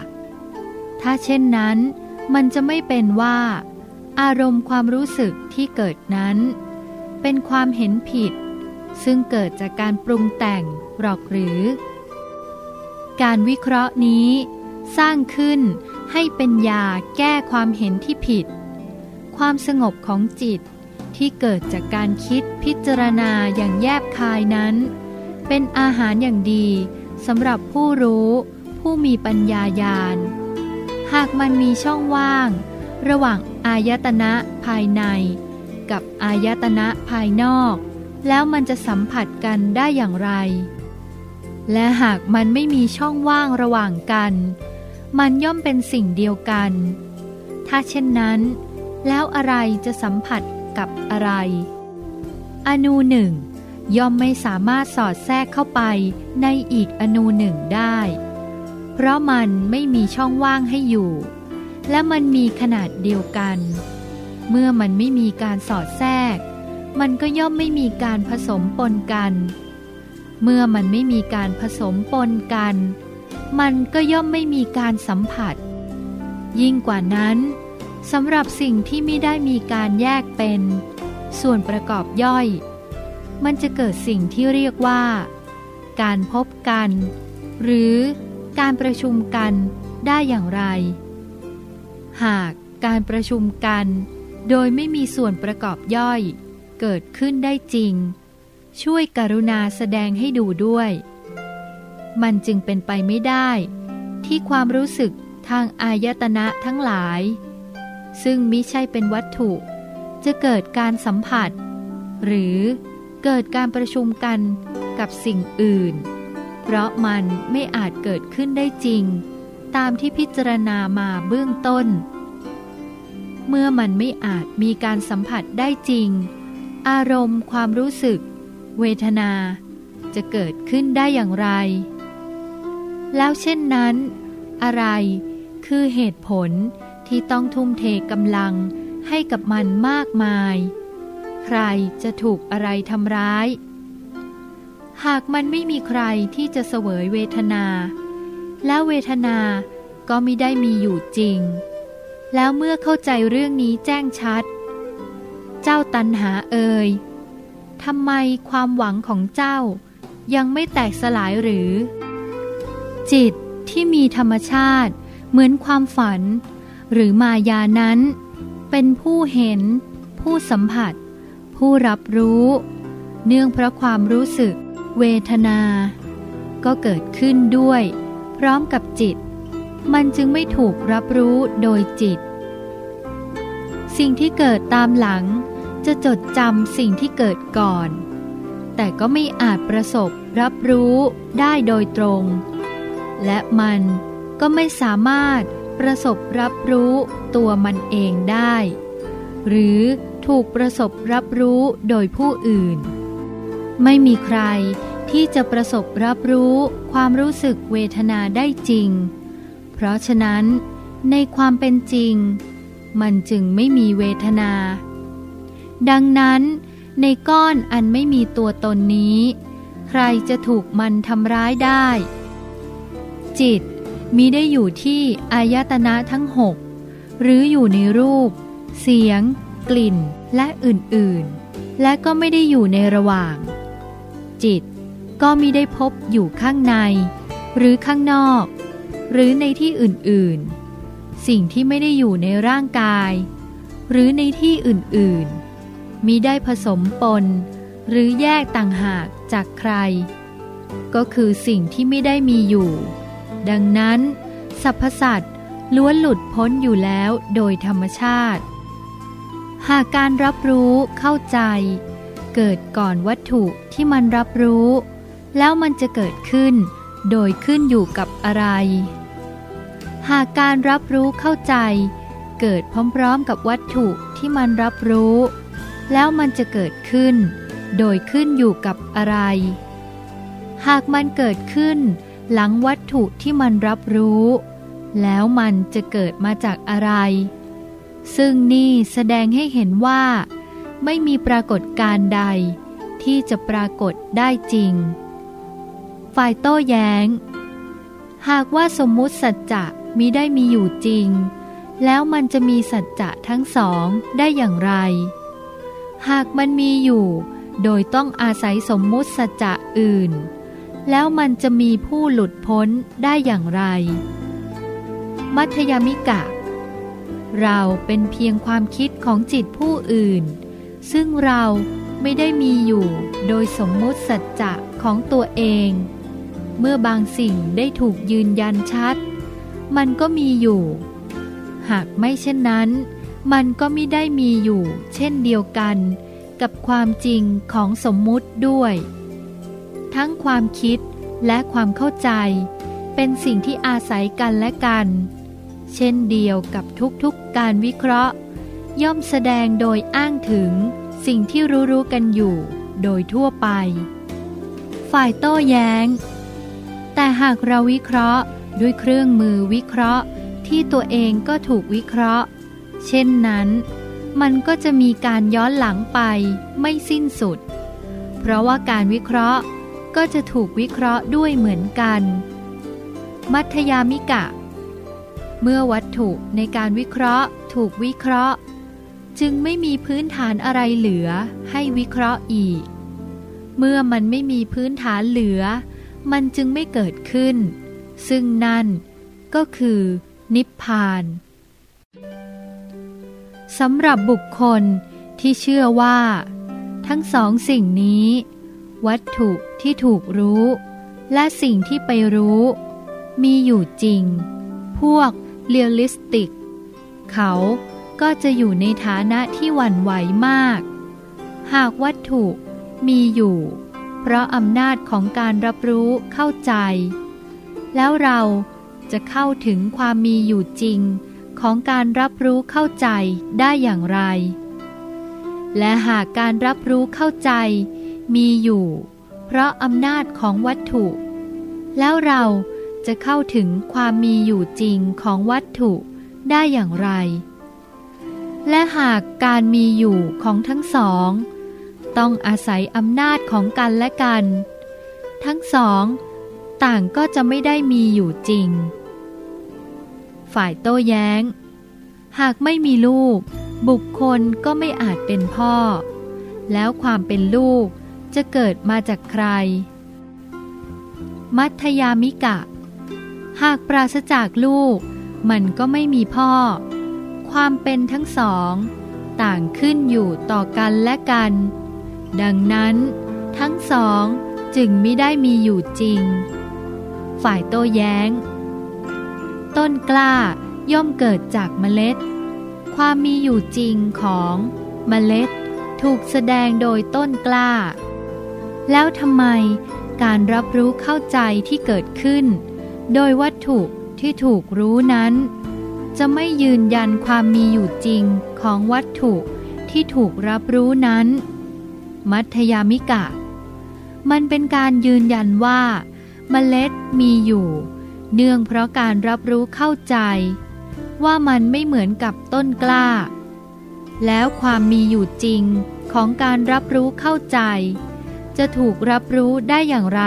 ถ้าเช่นนั้น มันจะไม่เป็นว่า อารมณ์ความรู้สึกที่เกิดนั้น เป็นความเห็นผิด ซึ่งเกิดจากการปรุงแต่งหรอกหรือ การวิเคราะห์นี้ สร้างขึ้นให้เป็นยาแก้ความเห็นที่ผิด ความสงบของจิตที่เกิดจากการคิดพิจารณาอย่างแยบคายนั้น เป็นอาหารอย่างดีสำหรับผู้รู้ ผู้มีปัญญายาณ หากมันมีช่องว่าง ระหว่างอายตนะภายใน กับอายตนะภายนอก แล้วมันจะสัมผัสกันได้อย่างไร และหากมันไม่มีช่องว่างระหว่างกัน มันย่อมเป็นสิ่งเดียวกัน ถ้าเช่นนั้น แล้วอะไรจะสัมผัสกับอะไร อนูหนึ่ง ย่อมไม่สามารถสอดแทรกเข้าไปในอีกอนูหนึ่งได้ เพราะมันไม่มีช่องว่างให้อยู่ และมันมีขนาดเดียวกัน เมื่อมันไม่มีการสอดแทรก มันก็ย่อมไม่มีการผสมปนกัน เมื่อมันไม่มีการผสมปนกัน มันก็ย่อมไม่มีการสัมผัส ยิ่งกว่านั้นสำหรับสิ่งที่ไม่ได้มีการแยกเป็น ส่วนประกอบย่อย มันจะเกิดสิ่งที่เรียกว่า การพบกัน หรือการประชุมกันได้อย่างไร หากการประชุมกัน โดยไม่มีส่วนประกอบย่อย เกิดขึ้นได้จริง ช่วยกรุณาแสดงให้ดูด้วย มันจึงเป็นไปไม่ได้ ที่ความรู้สึกทางอายตนะทั้งหลาย ซึ่งมิใช่เป็นวัตถุ จะเกิดการสัมผัส หรือ เกิดการประชุมกันกับสิ่งอื่น เพราะมันไม่อาจเกิดขึ้นได้จริง ตามที่พิจารณามาเบื้องต้น เมื่อมันไม่อาจมีการสัมผัสได้จริง อารมณ์ความรู้สึก เวทนา จะเกิดขึ้นได้อย่างไร แล้วเช่นนั้น อะไรคือเหตุผลที่ต้องทุ่มเทกำลังให้กับมันมากมาย รจะถูกอะไรทำร้าย หากมันไม่มีใครที่จะเสวยเวทนา แล้วเวทนาก็ไม่ได้มีอยู่จริง แล้วเมื่อเข้าใจเรื่องนี้แจ้งชัด เจ้าตันหาเอ่ยทำไมความหวังของเจ้ายังไม่แตกสลายหรือ จิตที่มีธรรมชาติเหมือนความฝัน หรือมายานั้น เป็นผู้เห็น ผู้สัมผัส ผู้รับรู้ เนื่องเพราะความรู้สึก เวทนา ก็เกิดขึ้นด้วย พร้อมกับจิต มันจึงไม่ถูกรับรู้โดยจิต สิ่งที่เกิดตามหลัง จะจดจำสิ่งที่เกิดก่อน แต่ก็ไม่อาจประสบรับรู้ได้โดยตรง และมันก็ไม่สามารถประสบรับรู้ตัวมันเองได้ หรือ ถูกประสบรับรู้โดยผู้อื่น ไม่มีใครที่จะประสบรับรู้ความรู้สึกเวทนาได้จริง เพราะฉะนั้น ในความเป็นจริง มันจึงไม่มีเวทนา ดังนั้นในก้อนอันไม่มีตัวตนนี้ ใครจะถูกมันทำร้ายได้ จิตมีได้อยู่ที่อายตนะทั้งหกหรืออยู่ในรูป เสียง กลิ่นและอื่นๆ และก็ไม่ได้อยู่ในระหว่าง จิตก็มิได้พบอยู่ข้างใน หรือข้างนอก หรือในที่อื่นๆ สิ่งที่ไม่ได้อยู่ในร่างกาย หรือในที่อื่นๆมิได้ผสมปน หรือแยกต่างหากจากใคร ก็คือสิ่งที่ไม่ได้มีอยู่ ดังนั้นสรรพสัตว์ล้วนหลุดพ้นอยู่แล้วโดยธรรมชาติ หากการรับรู้เข้าใจ เกิดก่อนวัตถุที่มันรับรู้ แล้วมันจะเกิดขึ้น โดยขึ้นอยู่กับอะไร หากการรับรู้เข้าใจ เกิดพร้อมๆกับวัตถุที่มันรับรู้ แล้วมันจะเกิดขึ้น โดยขึ้นอยู่กับอะไร หากมันเกิดขึ้น หลังวัตถุที่มันรับรู้ แล้วมันจะเกิดมาจากอะไร ซึ่งนี่แสดงให้เห็นว่า ไม่มีปรากฏการใด ที่จะปรากฏได้จริง ฝ่ายโต้แย้ง หากว่าสมมุติสัจจะมิได้มีอยู่จริง แล้วมันจะมีสัจจะทั้งสองได้อย่างไร หากมันมีอยู่ โดยต้องอาศัยสมมุติสัจจะอื่น แล้วมันจะมีผู้หลุดพ้นได้อย่างไร มัธยมิกะ เราเป็นเพียงความคิดของจิตผู้อื่น ซึ่งเราไม่ได้มีอยู่โดยสมมุติสัจจะของตัวเอง เมื่อบางสิ่งได้ถูกยืนยันชัด มันก็มีอยู่ หากไม่เช่นนั้น มันก็ไม่ได้มีอยู่ เช่นเดียวกัน กับความจริงของสมมุติด้วย ทั้งความคิดและความเข้าใจ เป็นสิ่งที่อาศัยกันและกัน เช่นเดียวกับทุกๆการวิเคราะห์ ย่อมแสดงโดยอ้างถึงสิ่งที่รู้ๆกันอยู่โดยทั่วไป ฝ่ายโต้แย้ง แต่หากเราวิเคราะห์ด้วยเครื่องมือวิเคราะห์ที่ตัวเองก็ถูกวิเคราะห์ เช่นนั้น มันก็จะมีการย้อนหลังไปไม่สิ้นสุด เพราะว่าการวิเคราะห์ก็จะถูกวิเคราะห์ด้วยเหมือนกัน มัธยามิกะ เมื่อวัตถุในการวิเคราะห์ ถูกวิเคราะห์ จึงไม่มีพื้นฐานอะไรเหลือให้วิเคราะห์อีก เมื่อมันไม่มีพื้นฐานเหลือ มันจึงไม่เกิดขึ้น ซึ่งนั่นก็คือ นิพพานสำหรับบุคคลที่เชื่อว่า ทั้งสองสิ่งนี้ วัตถุที่ถูกรู้ และสิ่งที่ไปรู้ มีอยู่จริง พวก realistic เขาก็จะอยู่ในฐานะที่หวั่นไหวมาก หากวัตถุมีอยู่ เพราะอำนาจของการรับรู้เข้าใจ แล้วเราจะเข้าถึงความมีอยู่จริงของการรับรู้เข้าใจได้อย่างไร และหากการรับรู้เข้าใจมีอยู่ เพราะอำนาจของวัตถุ แล้วเรา จะเข้าถึงความมีอยู่จริงของวัตถุได้อย่างไร และหากการมีอยู่ของทั้งสอง ต้องอาศัยอำนาจของกันและกัน ทั้งสองต่างก็จะไม่ได้มีอยู่จริง ฝ่ายโต้แย้ง หากไม่มีลูก บุคคลก็ไม่อาจเป็นพ่อ แล้วความเป็นลูกจะเกิดมาจากใคร มัธยามิกะ หากปราศจากลูก มันก็ไม่มีพ่อ ความเป็นทั้งสอง ต่างขึ้นอยู่ต่อกันและกัน ดังนั้น ทั้งสองจึงไม่ได้มีอยู่จริง ฝ่ายโต้แย้ง ต้นกล้าย่อมเกิดจากเมล็ด ความมีอยู่จริงของเมล็ดถูกแสดงโดยต้นกล้า แล้วทำไมการรับรู้เข้าใจที่เกิดขึ้น โดยวัตถุที่ถูกรู้นั้น จะไม่ยืนยันความมีอยู่จริงของวัตถุที่ถูกรับรู้นั้น มัธยามิกะ มันเป็นการยืนยันว่าเมล็ดมีอยู่ เนื่องเพราะการรับรู้เข้าใจ ว่ามันไม่เหมือนกับต้นกล้า แล้วความมีอยู่จริงของการรับรู้เข้าใจ จะถูกรับรู้ได้อย่างไร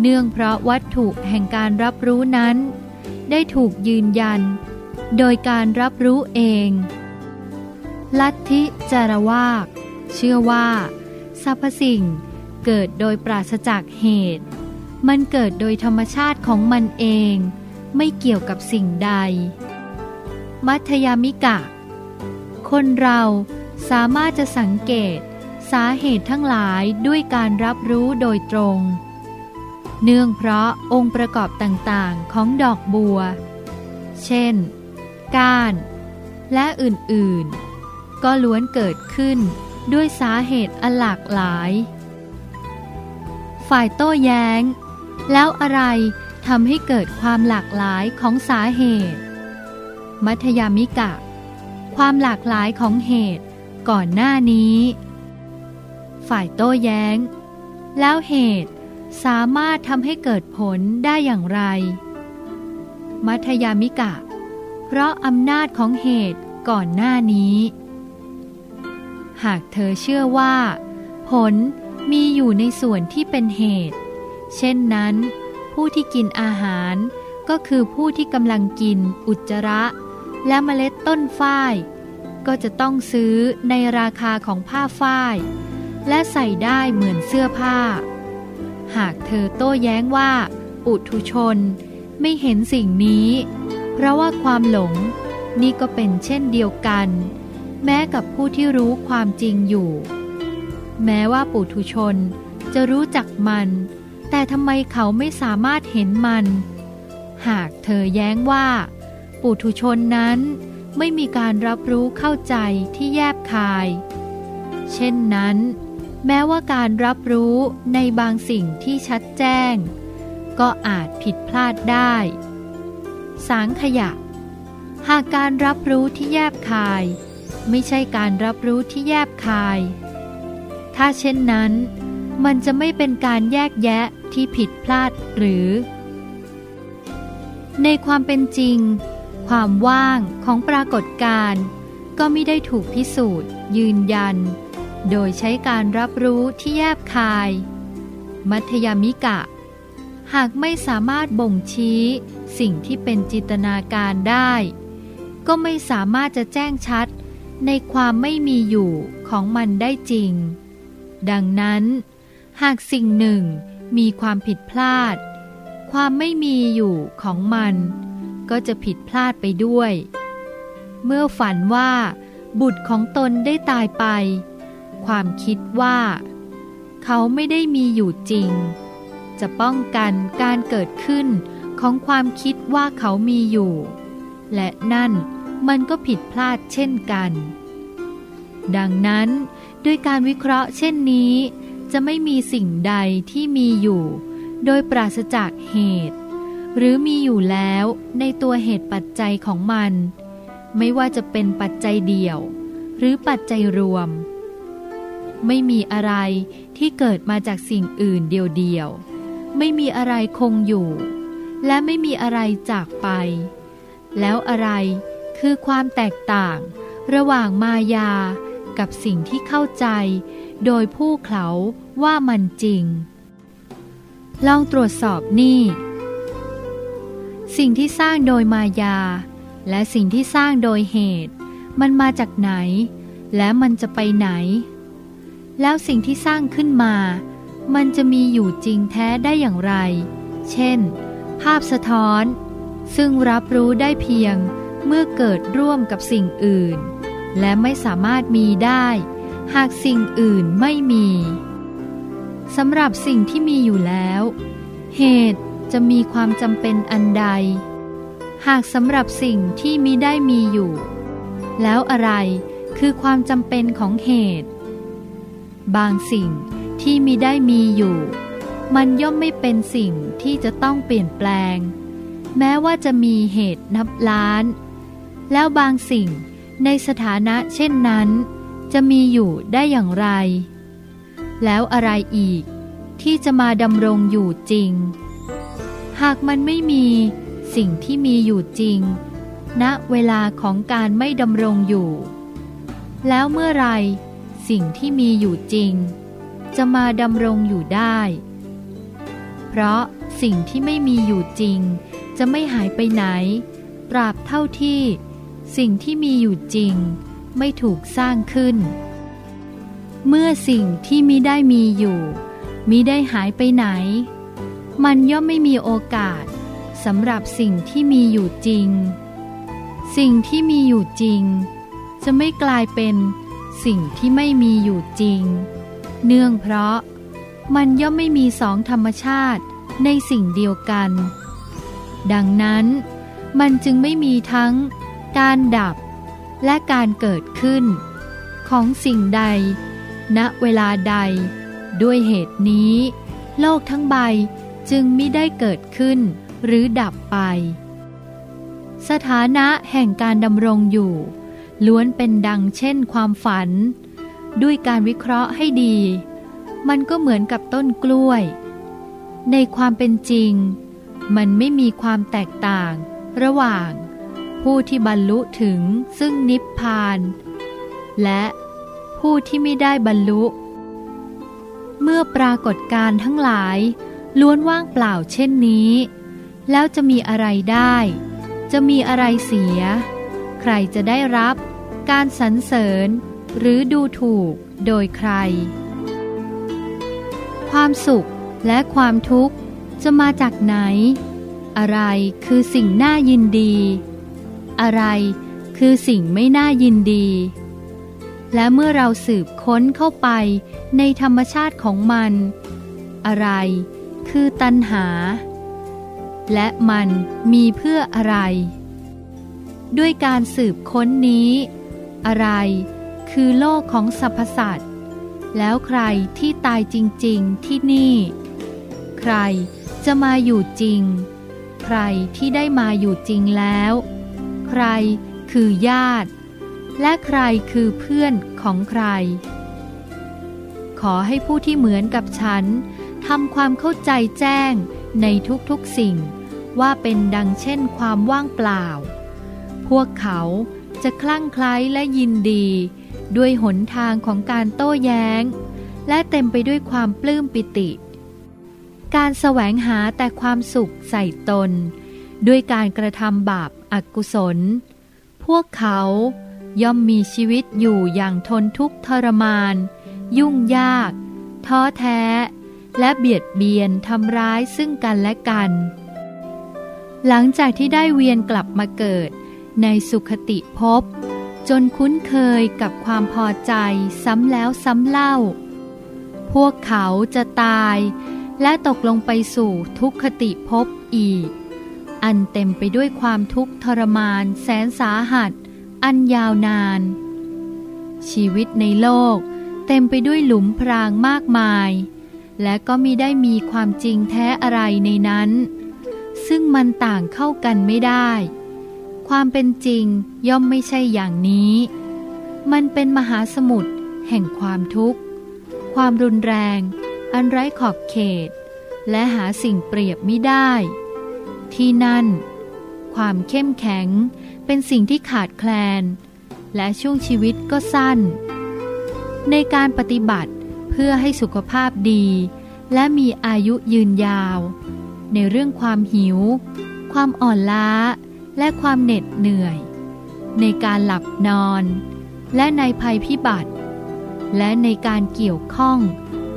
เนื่องเพราะวัตถุแห่งการรับรู้นั้น ได้ถูกยืนยัน โดยการรับรู้เอง ลัทธิจารวากเชื่อว่า สรรพสิ่งเกิดโดยปราศจากเหตุ มันเกิดโดยธรรมชาติของมันเอง ไม่เกี่ยวกับสิ่งใด มัธยามิกะ คนเราสามารถจะสังเกต สาเหตุทั้งหลายด้วยการรับรู้โดยตรง เนื่องเพราะองค์ประกอบต่างๆของดอกบัว เช่น ก้าน และอื่นๆ ก็ล้วนเกิดขึ้นด้วยสาเหตุอันหลากหลาย ฝ่ายโต้แย้ง แล้วอะไรทำให้เกิดความหลากหลายของสาเหตุ มัธยามิกะ ความหลากหลายของเหตุก่อนหน้านี้ ฝ่ายโต้แย้ง แล้วเหตุ สามารถทำให้เกิดผลได้อย่างไร มัธยามิกะ เพราะอำนาจของเหตุก่อนหน้านี้ หากเธอเชื่อว่า ผลมีอยู่ในส่วนที่เป็นเหตุ เช่นนั้น ผู้ที่กินอาหารก็คือผู้ที่กำลังกินอุจจาระ และเมล็ดต้นฝ้าย ก็จะต้องซื้อในราคาของผ้าฝ้าย และใส่ได้เหมือนเสื้อผ้า หากเธอโต้แย้งว่า ปุถุชนไม่เห็นสิ่งนี้ เพราะว่าความหลงนี่ก็เป็นเช่นเดียวกัน แม้กับผู้ที่รู้ความจริงอยู่ แม้ว่าปุถุชนจะรู้จักมัน แต่ทำไมเขาไม่สามารถเห็นมัน หากเธอแย้งว่า ปุถุชนนั้นไม่มีการรับรู้เข้าใจที่แยบคาย เช่นนั้น แม้ว่าการรับรู้ในบางสิ่งที่ชัดแจ้ง ก็อาจผิดพลาดได้ สางขยะ หากการรับรู้ที่แยบคาย ไม่ใช่การรับรู้ที่แยบคาย ถ้าเช่นนั้น มันจะไม่เป็นการแยกแยะที่ผิดพลาดหรือ ในความเป็นจริง ความว่างของปรากฏการณ์ก็ไม่ได้ถูกพิสูจน์ ยืนยัน โดยใช้การรับรู้ที่แยบคาย มัธยมิกะ หากไม่สามารถบ่งชี้สิ่งที่เป็นจินตนาการได้ ก็ไม่สามารถจะแจ้งชัดในความไม่มีอยู่ของมันได้จริง ดังนั้น หากสิ่งหนึ่งมีความผิดพลาด ความไม่มีอยู่ของมัน ก็จะผิดพลาดไปด้วย เมื่อฝันว่า บุตรของตนได้ตายไป ความคิดว่า เขาไม่ได้มีอยู่จริง จะป้องกันการเกิดขึ้นของความคิดว่าเขามีอยู่ และนั่นมันก็ผิดพลาดเช่นกัน ดังนั้นด้วยการวิเคราะห์เช่นนี้ จะไม่มีสิ่งใดที่มีอยู่ โดยปราศจากเหตุ หรือมีอยู่แล้วในตัวเหตุปัจจัยของมัน ไม่ว่าจะเป็นปัจจัยเดี่ยว หรือปัจจัยรวม ไม่มีอะไรที่เกิดมาจากสิ่งอื่นเดียวๆ ไม่มีอะไรคงอยู่ และไม่มีอะไรจากไป แล้วอะไรคือความแตกต่าง ระหว่างมายากับสิ่งที่เข้าใจ โดยผู้เขาว่ามันจริง ลองตรวจสอบนี่ สิ่งที่สร้างโดยมายา และสิ่งที่สร้างโดยเหตุ มันมาจากไหน และมันจะไปไหน แล้วสิ่งที่สร้างขึ้นมา มันจะมีอยู่จริงแท้ได้อย่างไร เช่น ภาพสะท้อน ซึ่งรับรู้ได้เพียงเมื่อเกิดร่วมกับสิ่งอื่น และไม่สามารถมีได้ หากสิ่งอื่นไม่มีสำหรับสิ่งที่มีอยู่แล้ว เหตุจะมีความจำเป็นอันใด หากสำหรับสิ่งที่มิได้มีอยู่ แล้วอะไรคือความจำเป็นของเหตุ บางสิ่งที่มิได้มีอยู่ มันย่อมไม่เป็นสิ่งที่จะต้องเปลี่ยนแปลง แม้ว่าจะมีเหตุนับล้าน แล้วบางสิ่งในสถานะเช่นนั้น จะมีอยู่ได้อย่างไร แล้วอะไรอีกที่จะมาดำรงอยู่จริง หากมันไม่มีสิ่งที่มีอยู่จริง ณเวลาของการไม่ดำรงอยู่ แล้วเมื่อไร สิ่งที่มีอยู่จริง จะมาดำรงอยู่ได้ เพราะสิ่งที่ไม่มีอยู่จริง จะไม่หายไปไหน ตราบเท่าที่ สิ่งที่มีอยู่จริง ไม่ถูกสร้างขึ้น เมื่อสิ่งที่มิได้มีอยู่มิได้หายไปไหน มันย่อมไม่มีโอกาสสำหรับสิ่งที่มีอยู่จริง สิ่งที่มีอยู่จริง จะไม่กลายเป็น สิ่งที่ไม่มีอยู่จริง เนื่องเพราะมันย่อมไม่มีสองธรรมชาติในสิ่งเดียวกัน ดังนั้น มันจึงไม่มีทั้งการดับและการเกิดขึ้น ของสิ่งใด ณเวลาใด ด้วยเหตุนี้ โลกทั้งใบจึงไม่ได้เกิดขึ้นหรือดับไป สถานะแห่งการดำรงอยู่ ล้วนเป็นดังเช่นความฝัน ด้วยการวิเคราะห์ให้ดี มันก็เหมือนกับต้นกล้วย ในความเป็นจริง มันไม่มีความแตกต่าง ระหว่าง ผู้ที่บรรลุถึงซึ่งนิพพาน และผู้ที่ไม่ได้บรรลุ เมื่อปรากฏการทั้งหลาย ล้วนว่างเปล่าเช่นนี้ แล้วจะมีอะไรได้ จะมีอะไรเสีย ใครจะได้รับ การสรรเสริญหรือดูถูกโดยใคร ความสุขและความทุกข์จะมาจากไหน อะไรคือสิ่งน่ายินดี อะไรคือสิ่งไม่น่ายินดี และเมื่อเราสืบค้นเข้าไปในธรรมชาติของมัน อะไรคือตัณหา และมันมีเพื่ออะไร ด้วยการสืบค้นนี้ อะไร คือโลกของสรรพสัตว์ แล้วใครที่ตายจริงๆที่นี่ ใครจะมาอยู่จริง ใครที่ได้มาอยู่จริงแล้ว ใครคือญาติ และใครคือเพื่อนของใคร ขอให้ผู้ที่เหมือนกับฉันทำความเข้าใจแจ้งในทุกๆสิ่งว่าเป็นดังเช่นความว่างเปล่า พวกเขา จะคลั่งไคล้และยินดี ด้วยหนทางของการโต้แย้ง และเต็มไปด้วยความปลื้มปิติ การแสวงหาแต่ความสุขใส่ตน ด้วยการกระทำบาปอากุศล พวกเขาย่อมมีชีวิตอยู่อย่างทนทุกข์ทรมาน ยุ่งยาก ท้อแท้ และเบียดเบียนทำร้ายซึ่งกันและกัน หลังจากที่ได้เวียนกลับมาเกิด ในสุขติภพ จนคุ้นเคยกับความพอใจซ้ำแล้วซ้ำเล่า พวกเขาจะตายและตกลงไปสู่ทุกขติภพอีก อันเต็มไปด้วยความทุกข์ทรมานแสนสาหัส อันยาวนาน ชีวิตในโลก เต็มไปด้วยหลุมพรางมากมาย และก็มิได้มีความจริงแท้อะไรในนั้น ซึ่งมันต่างเข้ากันไม่ได้ ความเป็นจริงย่อมไม่ใช่อย่างนี้ มันเป็นมหาสมุทรแห่งความทุกข์ ความรุนแรง อันไร้ขอบเขต และหาสิ่งเปรียบไม่ได้ ที่นั่น ความเข้มแข็งเป็นสิ่งที่ขาดแคลน และช่วงชีวิตก็สั้น ในการปฏิบัติเพื่อให้สุขภาพดี และมีอายุยืนยาว ในเรื่องความหิว ความอ่อนล้า และความเหน็ดเหนื่อย ในการหลับนอน และในภัยพิบัติ และในการเกี่ยวข้อง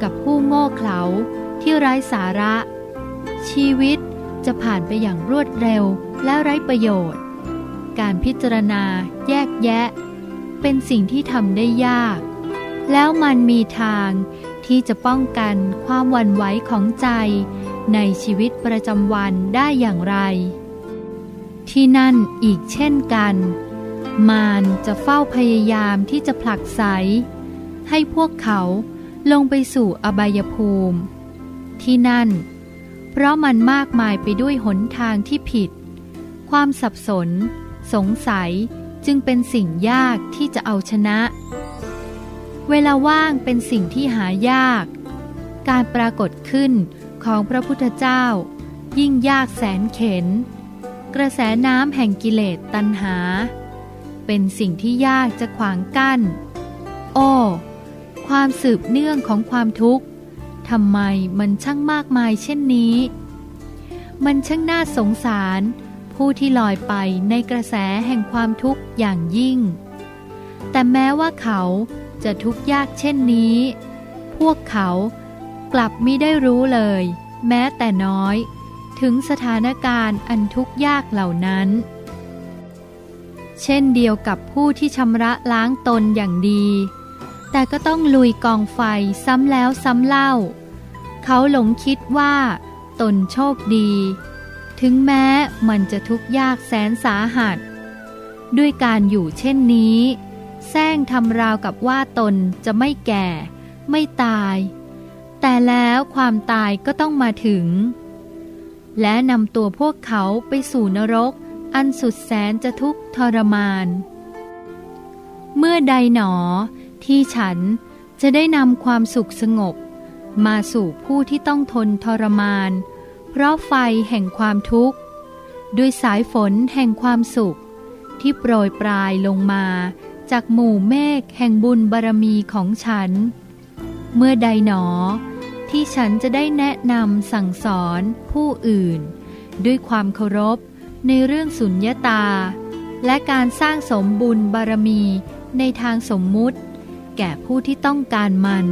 กับผู้โง่เขลาที่ไร้สาระ ชีวิตจะผ่านไปอย่างรวดเร็วและไร้ประโยชน์ การพิจารณาแยกแยะ เป็นสิ่งที่ทำได้ยาก แล้วมันมีทางที่จะป้องกันความวันไหวของใจในชีวิตประจำวันได้อย่างไร ที่นั่นอีกเช่นกัน มารจะเฝ้าพยายามที่จะผลักไส ให้พวกเขาลงไปสู่อบายภูมิ ที่นั่น เพราะมันมากมายไปด้วยหนทางที่ผิด ความสับสน สงสัยจึงเป็นสิ่งยากที่จะเอาชนะ เวลาว่างเป็นสิ่งที่หายาก การปรากฏขึ้นของพระพุทธเจ้า ยิ่งยากแสนเข็น กระแสน้ำแห่งกิเลสตัณหา เป็นสิ่งที่ยากจะขวางกั้น โอ้ ความสืบเนื่องของความทุกข์ทำไมมันช่างมากมายเช่นนี้ มันช่างน่าสงสาร ผู้ที่ลอยไปในกระแสแห่งความทุกข์อย่างยิ่ง แต่แม้ว่าเขาจะทุกข์ยากเช่นนี้ พวกเขากลับมิได้รู้เลย แม้แต่น้อย ถึงสถานการณ์อันทุกข์ยากเหล่านั้น เช่นเดียวกับผู้ที่ชำระล้างตนอย่างดี แต่ก็ต้องลุยกองไฟซ้ำแล้วซ้ำเล่า เขาหลงคิดว่า ตนโชคดี ถึงแม้มันจะทุกข์ยากแสนสาหัส ด้วยการอยู่เช่นนี้แซงทำราวกับว่าตนจะไม่แก่ ไม่ตาย แต่แล้วความตายก็ต้องมาถึง และนำตัวพวกเขาไปสู่นรก อันสุดแสนจะทุกข์ทรมาน เมื่อใดหนอ ที่ฉันจะได้นำความสุขสงบ มาสู่ผู้ที่ต้องทนทรมาน เพราะไฟแห่งความทุกข์ ด้วยสายฝนแห่งความสุข ที่โปรยปลายลงมาจากหมู่เมฆแห่งบุญบารมีของฉัน เมื่อใดหนอ ที่ฉันจะได้แนะนำสั่งสอนผู้อื่น ด้วยความเคารพในเรื่องสุญญตา และการสร้างสมบุญบารมีในทางสมมุติ แก่ผู้ที่ต้องการมัน